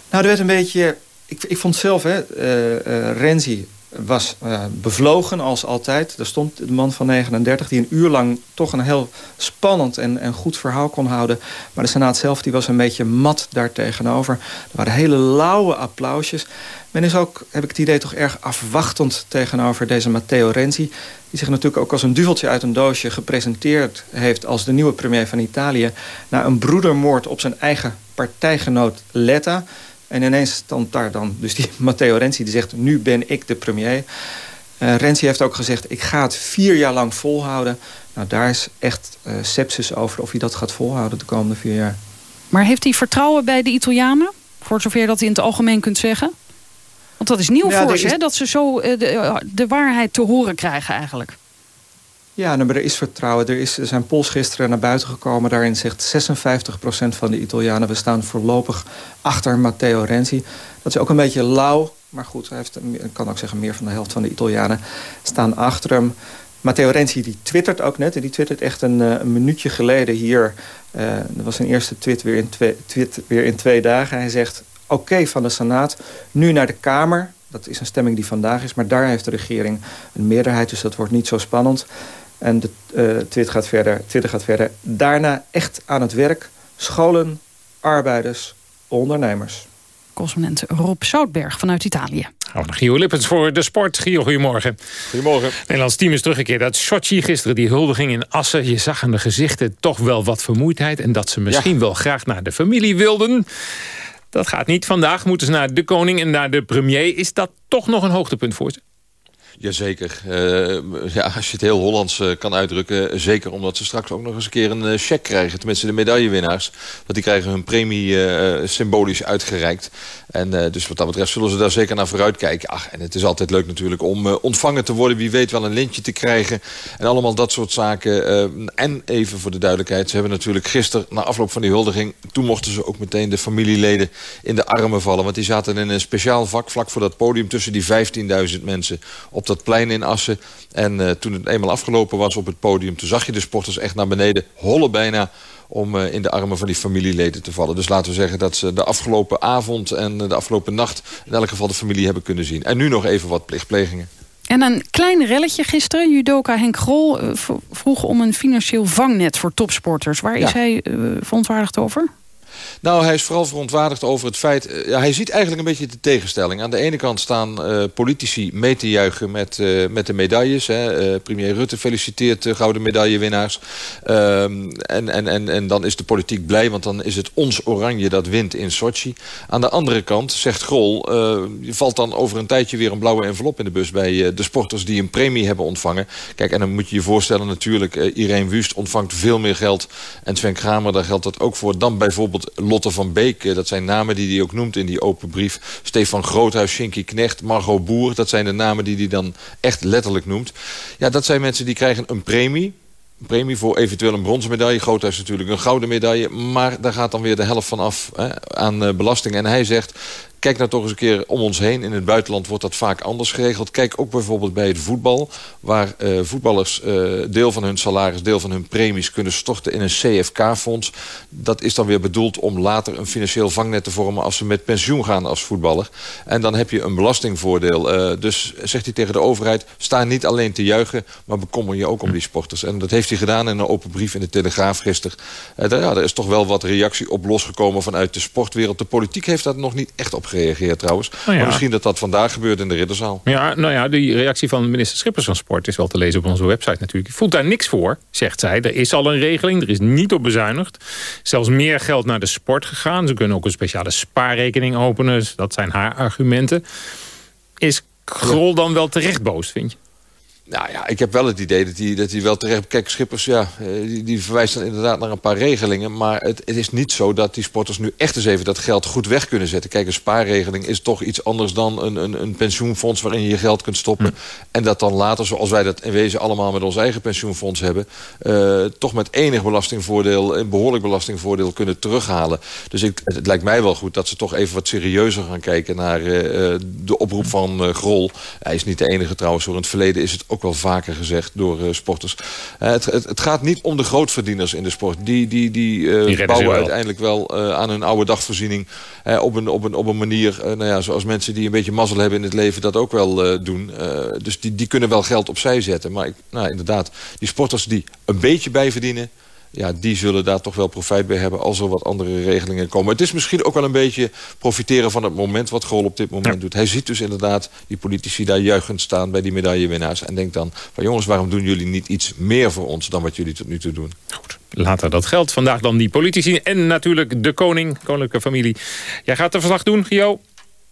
Nou, er werd een beetje... Ik, ik vond zelf, hè, uh, uh, Renzi was uh, bevlogen als altijd. Er stond de man van 39 die een uur lang toch een heel spannend en, en goed verhaal kon houden. Maar de Senaat zelf die was een beetje mat daartegenover. Er waren hele lauwe applausjes. Men is ook, heb ik het idee, toch erg afwachtend tegenover deze Matteo Renzi. Die zich natuurlijk ook als een duveltje uit een doosje gepresenteerd heeft... als de nieuwe premier van Italië... na een broedermoord op zijn eigen partijgenoot Letta... En ineens stond daar dan dus die Matteo Renzi die zegt... nu ben ik de premier. Uh, Renzi heeft ook gezegd, ik ga het vier jaar lang volhouden. Nou, daar is echt uh, sepsis over of hij dat gaat volhouden de komende vier jaar. Maar heeft hij vertrouwen bij de Italianen? Voor zover dat hij in het algemeen kunt zeggen? Want dat is nieuw ja, voor ze, is... hè? dat ze zo uh, de, de waarheid te horen krijgen eigenlijk. Ja, nou, maar er is vertrouwen. Er, is, er zijn polls gisteren naar buiten gekomen. Daarin zegt 56% van de Italianen... we staan voorlopig achter Matteo Renzi. Dat is ook een beetje lauw. Maar goed, hij heeft, ik kan ook zeggen... meer van de helft van de Italianen staan achter hem. Matteo Renzi die twittert ook net. En die twittert echt een, eh, minuutje geleden hier. Dat was zijn eerste tweet weer in twee, tweet weer in twee dagen. Hij zegt, oké van de Senaat, nu naar de Kamer. Dat is een stemming die vandaag is. Maar daar heeft de regering een meerderheid. Dus dat wordt niet zo spannend. En de uh, Twitter, gaat verder, Twitter gaat verder. Daarna echt aan het werk. Scholen, arbeiders, ondernemers. Correspondent Rob Zoutberg vanuit Italië. Naar Gio Lippens voor de sport. Gio, goedemorgen. Goedemorgen. Het Nederlands team is teruggekeerd uit Sochi. Gisteren die huldiging in Assen. Je zag aan de gezichten toch wel wat vermoeidheid. En dat ze misschien wel graag naar de familie wilden. Dat gaat niet. Vandaag moeten ze naar de koning en naar de premier. Is dat toch nog een hoogtepunt voor ze? Jazeker. Uh, ja, als je het heel Hollands uh, kan uitdrukken. Zeker omdat ze straks ook nog eens een keer een uh, cheque krijgen. Tenminste de medaillewinnaars. Want die krijgen hun premie symbolisch uitgereikt. En dus wat dat betreft zullen ze daar zeker naar vooruit kijken. Ach, en het is altijd leuk natuurlijk om ontvangen te worden. Wie weet wel een lintje te krijgen. En allemaal dat soort zaken. en even voor de duidelijkheid. Ze hebben natuurlijk gisteren na afloop van die huldiging... toen mochten ze ook meteen de familieleden in de armen vallen. Want die zaten in een speciaal vak vlak voor dat podium... tussen die 15.000 mensen op dat plein in Assen. En uh, toen het eenmaal afgelopen was op het podium... toen zag je de sporters echt naar beneden hollen bijna om uh, in de armen van die familieleden te vallen. Dus laten we zeggen dat ze de afgelopen avond en de afgelopen nacht... in elk geval de familie hebben kunnen zien. En nu nog even wat plichtplegingen. En een klein relletje gisteren. Judoka Henk Grol uh, vroeg om een financieel vangnet voor topsporters. Waar is ja. hij verontwaardigd over? Nou, hij is vooral verontwaardigd over het feit... Uh, hij ziet eigenlijk een beetje de tegenstelling. Aan de ene kant staan uh, politici mee te juichen met, uh, met de medailles. Hè. premier Rutte feliciteert de gouden medaillewinnaars. Ehm, en, en, en, en dan is de politiek blij, want dan is het ons oranje dat wint in Sochi. Aan de andere kant, zegt Grol... valt dan over een tijdje weer een blauwe envelop in de bus... bij de sporters die een premie hebben ontvangen. Kijk, en dan moet je je voorstellen natuurlijk... Irene Wust ontvangt veel meer geld. En Sven Kramer, daar geldt dat ook voor... dan bijvoorbeeld Lotte van Beek, dat zijn namen die hij ook noemt in die open brief. Stefan Groothuis, Shinky Knecht, Margot Boer. Dat zijn de namen die hij dan echt letterlijk noemt. Ja, dat zijn mensen die krijgen een premie. Premie voor eventueel een bronzen medaille. Groothuis natuurlijk een gouden medaille. Maar daar gaat dan weer de helft van af hè, aan uh, belasting. En hij zegt, Kijk nou toch eens een keer om ons heen. In het buitenland wordt dat vaak anders geregeld. Kijk ook bijvoorbeeld bij het voetbal. Waar uh, voetballers uh, deel van hun salaris, deel van hun premies kunnen storten in een CFK-fonds. Dat is dan weer bedoeld om later een financieel vangnet te vormen als ze met pensioen gaan als voetballer. En dan heb je een belastingvoordeel. Uh, dus zegt hij tegen de overheid, sta niet alleen te juichen, maar bekommer je ook om die sporters. En dat heeft hij gedaan in een open brief in de Telegraaf gisteren. daar, ja, er is toch wel wat reactie op losgekomen vanuit de sportwereld. De politiek heeft daar nog niet echt op gereageerd trouwens. Oh ja. Maar misschien dat dat vandaag gebeurt in de Ridderzaal. Ja, nou ja, die reactie van minister Schippers van Sport is wel te lezen op onze website natuurlijk. Voelt daar niks voor, zegt zij. Er is al een regeling, er is niet op bezuinigd. Zelfs meer geld naar de sport gegaan. Ze kunnen ook een speciale spaarrekening openen. Dat zijn haar argumenten. Is Grol dan wel terecht boos, vind je? Nou ja, ik heb wel het idee dat hij, dat hij wel terecht... Kijk, Schippers, ja, die, die verwijst dan inderdaad naar een paar regelingen. Maar het, het, is niet zo dat die sporters nu echt eens even dat geld goed weg kunnen zetten. Kijk, een spaarregeling is toch iets anders dan een, een, een pensioenfonds... waarin je je geld kunt stoppen. Hm. En dat dan later, zoals wij dat in wezen allemaal met ons eigen pensioenfonds hebben... Uh, toch met enig belastingvoordeel, een behoorlijk belastingvoordeel kunnen terughalen. Dus ik, het, lijkt mij wel goed dat ze toch even wat serieuzer gaan kijken... naar uh, de oproep van uh, Grol. Hij is niet de enige trouwens, voor in het verleden is het ook wel vaker gezegd door uh, sporters. Uh, het, het, het, gaat niet om de grootverdieners in de sport. Die, die, die, die bouwen wel. uiteindelijk wel aan hun oude dagvoorziening... op, een, op, een, op een manier nou ja, zoals mensen die een beetje mazzel hebben in het leven... dat ook wel doen. dus die, die kunnen wel geld opzij zetten. Maar ik, nou, inderdaad, die sporters die een beetje bijverdienen ja, die zullen daar toch wel profijt bij hebben als er wat andere regelingen komen. Het is misschien ook wel een beetje profiteren van het moment wat Grol op dit moment ja. doet. Hij ziet dus inderdaad die politici daar juichend staan bij die medaillewinnaars. En denkt dan van jongens, waarom doen jullie niet iets meer voor ons dan wat jullie tot nu toe doen? Goed, later dat geld. Vandaag dan die politici en natuurlijk de koning, koninklijke familie. Jij gaat de verslag doen, Gio?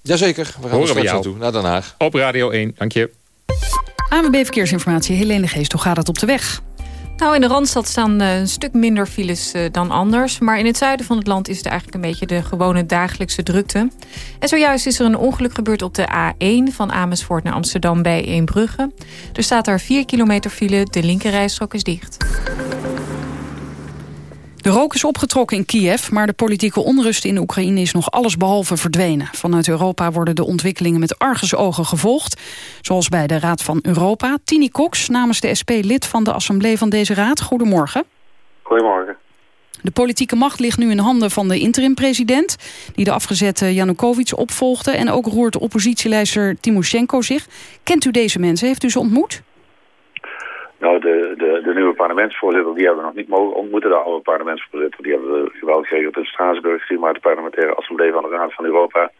Jazeker, we gaan Horen er straks naartoe, naar Den Haag. Op Radio 1, dank je. ANWB Verkeersinformatie, Helene Geest, hoe gaat het op de weg? Nou, in de Randstad staan een stuk minder files dan anders. Maar in het zuiden van het land is het eigenlijk een beetje de gewone dagelijkse drukte. En zojuist is er een ongeluk gebeurd op de A1 van Amersfoort naar Amsterdam bij Eembrugge. Er staat daar 4 kilometer file, de linkerrijstrook is dicht. De rook is opgetrokken in Kiev, maar de politieke onrust in Oekraïne is nog allesbehalve verdwenen. Vanuit Europa worden de ontwikkelingen met argusogen gevolgd. Zoals bij de Raad van Europa. Tini Cox, namens de SP lid van de assemblee van deze raad. Goedemorgen. Goedemorgen. De politieke macht ligt nu in handen van de interim-president... die de afgezette Janukovic opvolgde. En ook roert oppositieleider Timoshenko zich. Kent u deze mensen? Heeft u ze ontmoet? Nou, de, de, de nieuwe parlementsvoorzitter, die hebben we nog niet mogen ontmoeten. De oude parlementsvoorzitter, die hebben we wel geregeld in Straatsburg gezien. Maar de parlementaire assemblee van de Raad van Europa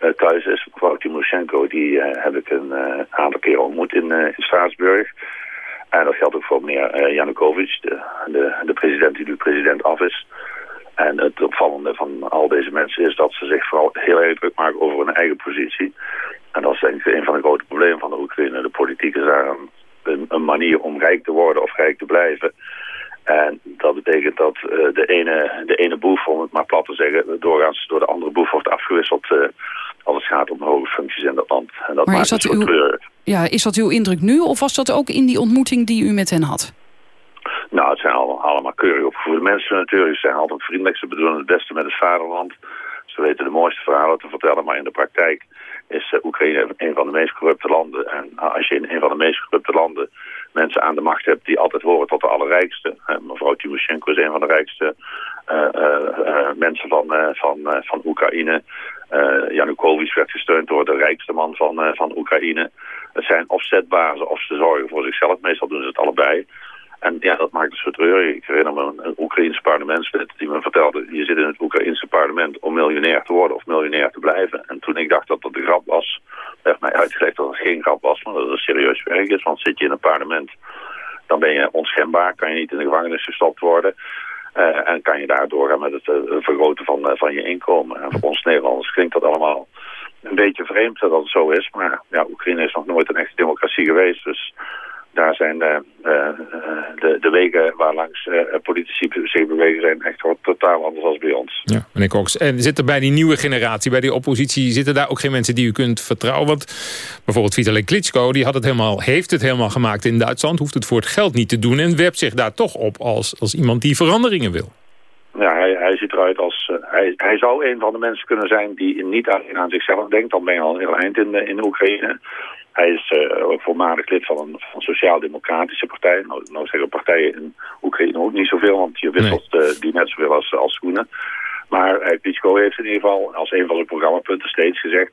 uh, thuis is. Mevrouw Timoshenko, die uh, heb ik een uh, aantal keren ontmoet in, in Straatsburg. En dat geldt ook voor meneer Janukovic, de, de, de president die nu president af is. Is dat, uw, ja, is dat uw indruk nu of was dat ook in die ontmoeting die u met hen had? Nou, het zijn allemaal, allemaal keurig opgevoede mensen natuurlijk. Ze zijn altijd vriendelijk, ze bedoelen het beste met het vaderland. Ze weten de mooiste verhalen te vertellen, maar in de praktijk is uh, Oekraïne een van de meest corrupte landen. En als je in een van de meest corrupte landen mensen aan de macht hebt die altijd horen tot de allerrijkste. Uh, mevrouw Timoshenko is een van de rijkste uh, mensen van, van, van Oekraïne. Janukovic werd gesteund door de rijkste man van, van Oekraïne. Het zijn opzetbazen of ze zorgen voor zichzelf. Meestal doen ze het allebei. En ja, dat maakt het zo treurig. Ik herinner me een, een Oekraïns parlementslid die me vertelde... je zit in het Oekraïnse parlement om miljonair te worden of miljonair te blijven. En toen ik dacht dat dat een grap was, werd mij uitgelegd dat het geen grap was... maar dat het een serieus werk is. Want zit je in een parlement, dan ben je onschendbaar. Kan je niet in de gevangenis gestopt worden. Uh, en kan je daar doorgaan met het uh, vergroten van, uh, van je inkomen. En voor ons Nederlanders klinkt dat allemaal een beetje vreemd dat het zo is. Maar ja, Oekraïne is nog nooit een echte democratie geweest. Dus daar zijn de, de, de wegen waar langs politici zich bewegen zijn echt wat totaal anders dan bij ons. Ja, meneer Cox. En zitten bij die nieuwe generatie, bij die oppositie, zitten daar ook geen mensen die u kunt vertrouwen? Want bijvoorbeeld Vitaly Klitschko, die had het helemaal, heeft het helemaal gemaakt in Duitsland, hoeft het voor het geld niet te doen en werpt zich daar toch op als, als iemand die veranderingen wil. Ja, hij, hij ziet eruit als... Uh, hij, hij zou een van de mensen kunnen zijn die niet alleen aan zichzelf denkt. Dan ben je al heel eind in, in Oekraïne. Hij is uh, ook voormalig lid van een, van sociaal-democratische partij. Nou, nou zeggen partijen in Oekraïne ook niet zoveel, want je wisselt nee. uh, die net zoveel als, als schoenen. Maar uh, Klitschko heeft in ieder geval als een van zijn programmapunten steeds gezegd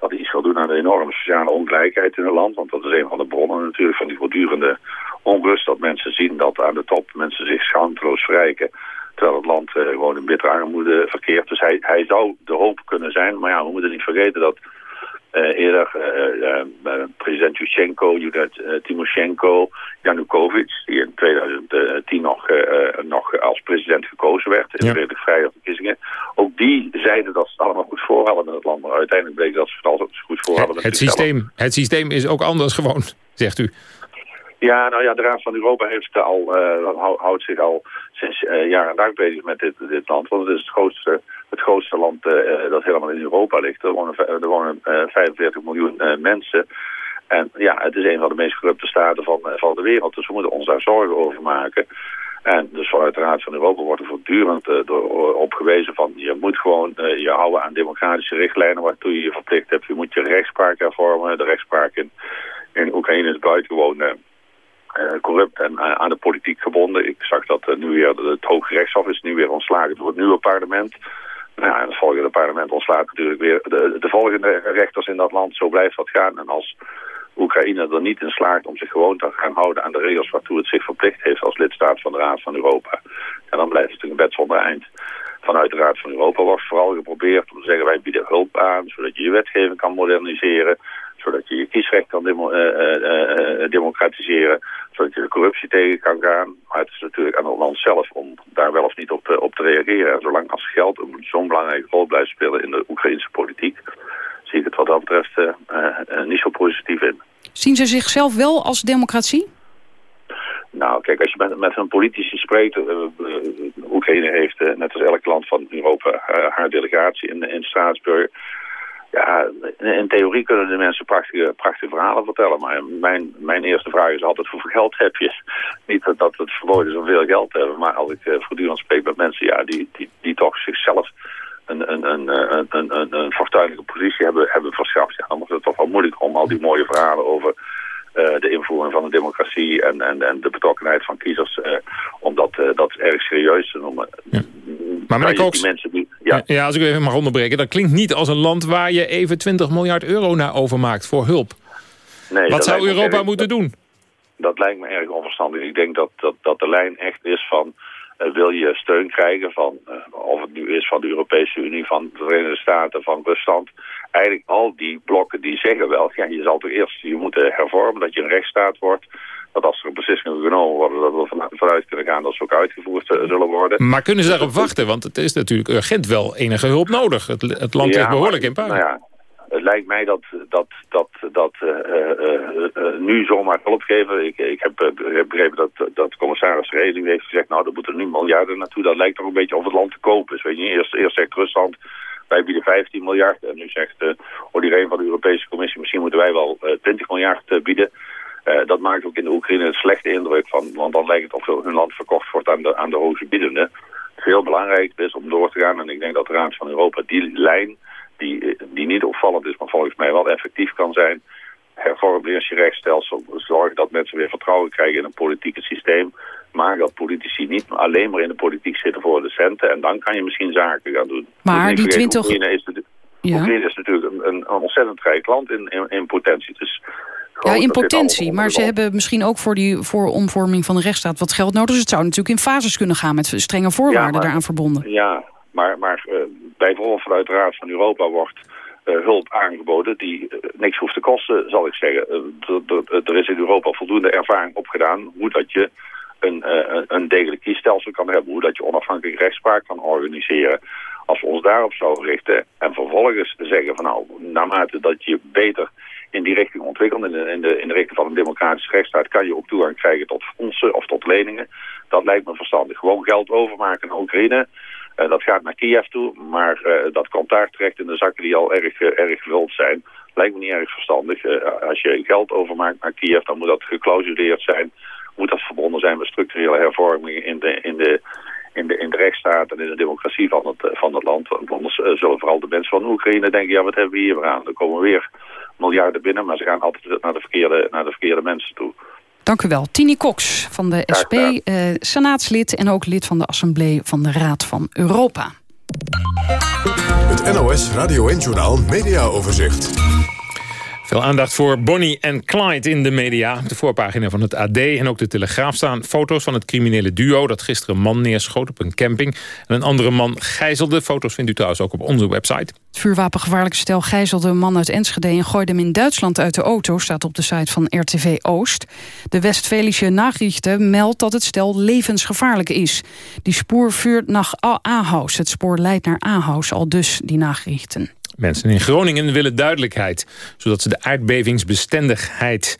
dat hij iets wil doen aan de enorme sociale ongelijkheid in het land. Want dat is een van de bronnen natuurlijk van die voortdurende onrust. Dat mensen zien dat aan de top mensen zich schaamteloos verrijken. Terwijl het land uh, gewoon in bittere armoede verkeert. Dus hij, hij zou de hoop kunnen zijn. Maar ja, we moeten niet vergeten dat uh, eerder uh, president Yushchenko, Timoshenko, Janukovic, die in 2010 nog, nog als president gekozen werd in ja. de redelijk vrije verkiezingen. Ook die zeiden dat ze het allemaal goed voor hadden in het land. Maar uiteindelijk bleek dat ze het altijd goed voor hadden. Het, het, systeem, het systeem is ook anders gewoon, zegt u. Ja, nou ja, de Raad van Europa heeft al, uh, houdt zich al sinds uh, jaar en dag bezig met dit, dit land. Want het is het grootste, het grootste land uh, dat helemaal in Europa ligt. Er wonen, er wonen 45 miljoen mensen. En ja, het is een van de meest corrupte staten van, van de wereld. Dus we moeten ons daar zorgen over maken. En dus vanuit de Raad van Europa wordt er voortdurend uh, door, van... je moet gewoon je houden aan democratische richtlijnen waartoe je je verplicht hebt. Je moet je rechtspraak hervormen. De rechtspraak in, in Oekraïne is buitengewoon corrupt en aan de politiek gebonden. Ik zag dat nu weer het Hoge Rechtshof is nu weer ontslagen door het nieuwe parlement. Nou ja, het volgende parlement ontslaat natuurlijk weer de, de volgende rechters in dat land. Zo blijft dat gaan. En als Oekraïne er niet in slaagt om zich gewoon te gaan houden aan de regels waartoe het zich verplicht heeft als lidstaat van de Raad van Europa. En dan blijft het een bed zonder eind. Vanuit de Raad van Europa wordt vooral geprobeerd om te zeggen wij bieden hulp aan, zodat je je wetgeving kan moderniseren, zodat je je kiesrecht kan uh, uh, uh, democratiseren, zodat je de corruptie tegen kan gaan. Maar het is natuurlijk aan het land zelf om daar wel of niet op te, op te reageren. En zolang als geld zo'n belangrijke rol blijft spelen in de Oekraïnse politiek, zie ik het wat dat betreft uh, uh, niet zo positief in. Zien ze zichzelf wel als democratie? Nou, kijk, als je met, met hun politici spreekt... Uh, Oekraïne heeft, net als elk land van Europa, haar delegatie in, in Straatsburg... Ja, in theorie kunnen de mensen prachtige, prachtige verhalen vertellen. Maar mijn, mijn eerste vraag is altijd hoeveel geld heb je? Niet dat, dat het verboden is om veel geld te hebben. Maar als ik uh, voortdurend spreek met mensen ja, die, die, die toch zichzelf een, een, een, een, een, een, positie hebben, hebben verschaft. Ja, dan wordt het toch wel moeilijk om al die mooie verhalen over de invoering van de democratie en, en, en de betrokkenheid van kiezers, uh, om dat, uh, dat erg serieus te noemen. Ja. Maar meneer Cox, mensen die, ja. ja, als ik even mag onderbreken, dat klinkt niet als een land waar je even 20 miljard euro naar overmaakt voor hulp. Nee, Wat zou Europa erg, moeten doen? Dat lijkt me erg onverstandig. Ik denk dat, dat, dat de lijn echt is van wil je steun krijgen van, of het nu is van de Europese Unie, van de Verenigde Staten, van Rusland, eigenlijk al die blokken die zeggen wel, ja, je zal toch eerst je moeten hervormen, dat je een rechtsstaat wordt. Dat als er beslissingen genomen worden, dat we vanuit kunnen gaan dat ze ook uitgevoerd eh, zullen worden. Maar kunnen ze daarop wachten? Want het is natuurlijk urgent wel enige hulp nodig. Het, het land ja, ligt behoorlijk in puin. Nou ja, het lijkt mij dat, dat, dat, dat uh, uh, uh, nu zomaar hulp geven. Ik, ik heb begrepen dat, dat commissaris Reding heeft gezegd... nou, er moeten nu miljarden naartoe. Dat lijkt toch een beetje of het land te kopen is. Weet je, eerst, eerst zegt Rusland wij bieden 15 miljard. En nu zegt uh, van de Europese Commissie, misschien moeten wij wel uh, 20 miljard uh, bieden. Dat maakt ook in de Oekraïne een slechte indruk van, want dan lijkt het of hun land verkocht wordt aan de, aan de hoge biedende. Veel belangrijker is om door te gaan, en ik denk dat de Raad van Europa die lijn, die, die niet opvallend is, maar volgens mij wel effectief kan zijn, hervorm eerst je rechtsstelsel, zorg dat mensen weer vertrouwen krijgen in een politieke systeem, maar dat politici niet alleen maar in de politiek zitten voor de centen. En dan kan je misschien zaken gaan doen. Maar die 20... Oekraïne is, ja. is natuurlijk een, een, ontzettend rijk land in, in, in potentie. Dus ja, in potentie. Maar ze hebben misschien ook voor die voor omvorming van de rechtsstaat wat geld nodig. Dus het zou natuurlijk in fases kunnen gaan met strenge voorwaarden daaraan verbonden. Ja, maar, maar uh, bijvoorbeeld vanuit de Raad van Europa wordt uh, hulp aangeboden die uh, niks hoeft te kosten, zal ik zeggen. er is in Europa voldoende ervaring opgedaan hoe dat je een, uh, een degelijk kiesstelsel kan hebben. Hoe dat je onafhankelijk rechtspraak kan organiseren. Als we ons daarop zouden richten en vervolgens zeggen van nou, naarmate dat je beter in die richting ontwikkelt, in de, in de, in de richting van een democratische rechtsstaat, kan je ook toegang krijgen tot fondsen of tot leningen. Dat lijkt me verstandig. Gewoon geld overmaken naar Oekraïne. Uh, dat gaat naar Kiev toe, maar uh, dat komt daar terecht in de zakken die al erg, erg gevuld zijn. Lijkt me niet erg verstandig. als je geld overmaakt naar Kiev, dan moet dat geclausuleerd zijn moet dat verbonden zijn met structurele hervormingen in de, in de, in de, in de rechtsstaat en in de democratie van het, van het land. Want anders uh, zullen vooral de mensen van Oekraïne denken, ja wat hebben we hier weer aan? Er komen weer miljarden binnen, maar ze gaan altijd naar de verkeerde, naar de verkeerde mensen toe. Dank u wel. Tini Cox van de SP, eh, senaatslid en ook lid van de Assemblée van de Raad van Europa. Het NOS Radio en Journaal Media Overzicht. Veel aandacht voor Bonnie en Clyde in de media. De voorpagina van het AD en ook de Telegraaf staan foto's van het criminele duo... dat gisteren een man neerschoot op een camping. En een andere man gijzelde. Foto's vindt u trouwens ook op onze website. Het vuurwapengevaarlijke stel gijzelde een man uit Enschede... en gooide hem in Duitsland uit de auto, staat op de site van RTV Oost. De Westfälische Nachrichten meldt dat het stel levensgevaarlijk is. Die spoor vuurt naar Ahaus. Het spoor leidt naar Ahaus, al dus die Nachrichten. Mensen in Groningen willen duidelijkheid, zodat ze de aardbevingsbestendigheid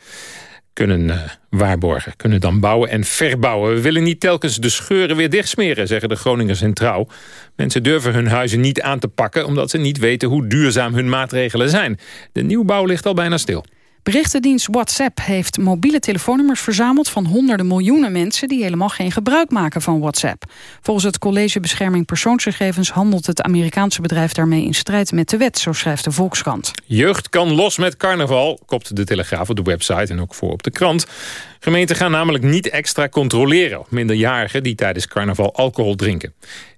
kunnen uh, waarborgen. Kunnen dan bouwen en verbouwen. We willen niet telkens de scheuren weer dichtsmeren, zeggen de Groningers in Trouw. Mensen durven hun huizen niet aan te pakken... omdat ze niet weten hoe duurzaam hun maatregelen zijn. De nieuwbouw ligt al bijna stil. Berichtendienst WhatsApp heeft mobiele telefoonnummers verzameld... van honderden miljoenen mensen die helemaal geen gebruik maken van WhatsApp. Volgens het College Bescherming Persoonsgegevens... handelt het Amerikaanse bedrijf daarmee in strijd met de wet, zo schrijft de Volkskrant. Jeugd kan los met carnaval, kopt de Telegraaf op de website en ook voor op de krant. Gemeenten gaan namelijk niet extra controleren minderjarigen die tijdens carnaval alcohol drinken.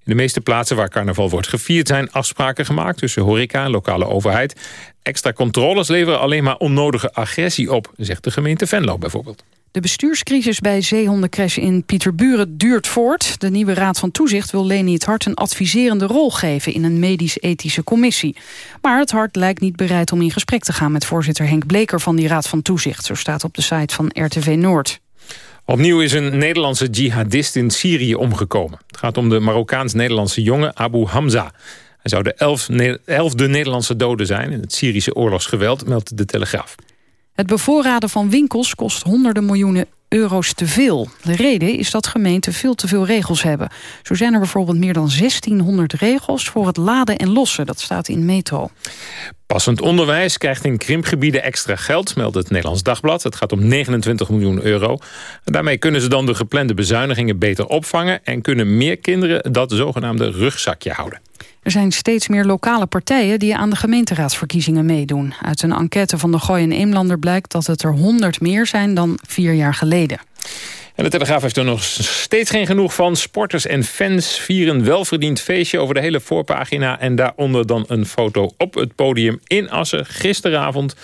In de meeste plaatsen waar carnaval wordt gevierd zijn afspraken gemaakt tussen horeca en lokale overheid. Extra controles leveren alleen maar onnodige agressie op, zegt de gemeente Venlo bijvoorbeeld. De bestuurscrisis bij zeehondencrash in Pieterburen duurt voort. De nieuwe Raad van Toezicht wil Leni het Hart een adviserende rol geven... in een medisch-ethische commissie. Maar het Hart lijkt niet bereid om in gesprek te gaan... met voorzitter Henk Bleker van die Raad van Toezicht. Zo staat op de site van RTV Noord. Opnieuw is een Nederlandse jihadist in Syrië omgekomen. Het gaat om de Marokkaans-Nederlandse jongen Abu Hamza. Hij zou de elfde Nederlandse doden zijn in het Syrische oorlogsgeweld, meldt de Telegraaf. Het bevoorraden van winkels kost honderden miljoenen euro's te veel. De reden is dat gemeenten veel te veel regels hebben. Zo zijn er bijvoorbeeld meer dan 1600 regels voor het laden en lossen. Dat staat in Metro. Passend onderwijs krijgt in krimpgebieden extra geld, meldt het Nederlands Dagblad. Het gaat om 29 miljoen euro. Daarmee kunnen ze dan de geplande bezuinigingen beter opvangen... en kunnen meer kinderen dat zogenaamde rugzakje houden. Er zijn steeds meer lokale partijen die aan de gemeenteraadsverkiezingen meedoen. Uit een enquête van de Gooi en Eemlander blijkt dat het er 100 meer zijn dan vier jaar geleden. En de Telegraaf heeft er nog steeds geen genoeg van. Sporters en fans vieren welverdiend feestje over de hele voorpagina. En daaronder dan een foto op het podium in Assen. Gisteravond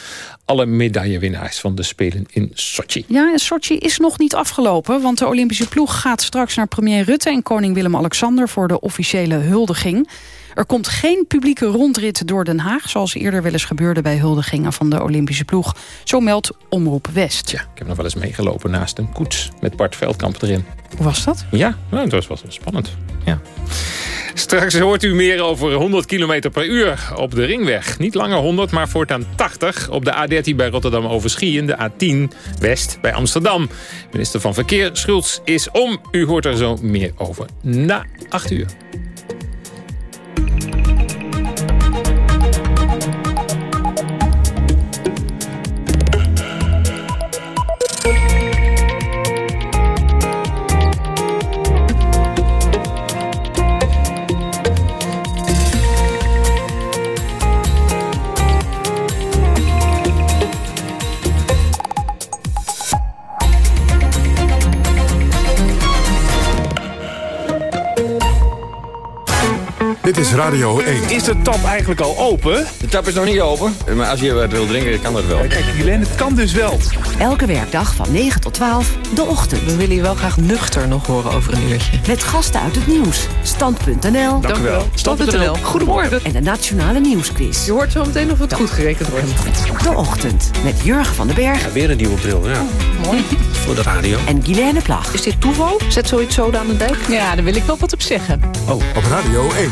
alle medaillewinnaars van de Spelen in Sochi. Ja, en Sochi is nog niet afgelopen. Want de Olympische ploeg gaat straks naar premier Rutte en koning Willem-Alexander... voor de officiële huldiging. Er komt geen publieke rondrit door Den Haag... zoals eerder wel eens gebeurde bij huldigingen van de Olympische ploeg. Zo meldt Omroep West. Ja, ik heb nog wel eens meegelopen naast een koets met Bart Veldkamp erin. Hoe was dat? Ja, nou, dat was wel spannend. Ja. Straks hoort u meer over 100 km per uur op de ringweg. Niet langer 100, maar voortaan 80 op de A13 bij Rotterdam Overschie... de A10 West bij Amsterdam. Minister van Verkeer Schultz is om. U hoort er zo meer over na 8 uur. Dit is Radio 1. Is de tap eigenlijk al open? De tap is nog niet open, maar als je wat wil drinken, kan dat wel. Kijk, Helene, het kan dus wel. Elke werkdag van 9 tot 12, de ochtend. We willen je wel graag nuchter nog horen over een uurtje. Met gasten uit het nieuws. Stand.nl. Dank u wel. Stand.nl. Goedemorgen. En de Nationale Nieuwsquiz. Je hoort zo meteen of het goed gerekend wordt. De ochtend. Met Jurgen van den Berg. Ja, weer een nieuwe bril, ja. Oh, mooi. Voor de radio. En Guilaine Plag. Is dit toeval? Zet zoiets zo aan de dijk? Ja, daar wil ik wel wat op zeggen. Oh, op Radio 1.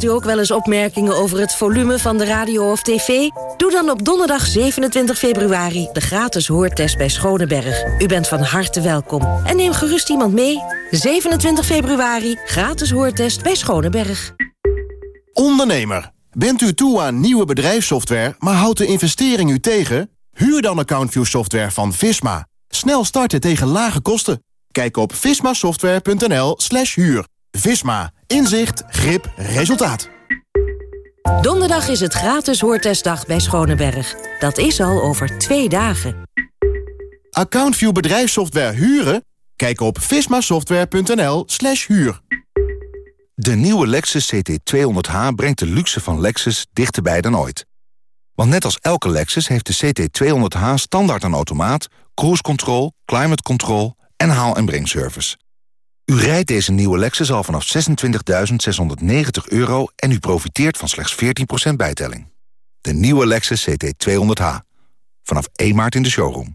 Krijgt u ook wel eens opmerkingen over het volume van de radio of tv? Doe dan op donderdag 27 februari de gratis hoortest bij Schoneberg. U bent van harte welkom. En neem gerust iemand mee. 27 februari, gratis hoortest bij Schoneberg. Ondernemer, bent u toe aan nieuwe bedrijfssoftware, maar houdt de investering u tegen? Huur dan AccountView software van Visma. Snel starten tegen lage kosten. Kijk op vismasoftware.nl slash huur. Visma. Inzicht, grip, resultaat. Donderdag is het gratis hoortestdag bij Schoneberg. Dat is al over twee dagen. AccountView bedrijfssoftware huren? Kijk op vismasoftware.nl slash huur. De nieuwe Lexus CT200H brengt de luxe van Lexus dichterbij dan ooit. Want net als elke Lexus heeft de CT200H standaard een automaat... cruise control, climate control en haal- en brengservice. U rijdt deze nieuwe Lexus al vanaf 26.690 euro... en u profiteert van slechts 14% bijtelling. De nieuwe Lexus CT200H. Vanaf 1 maart in de showroom.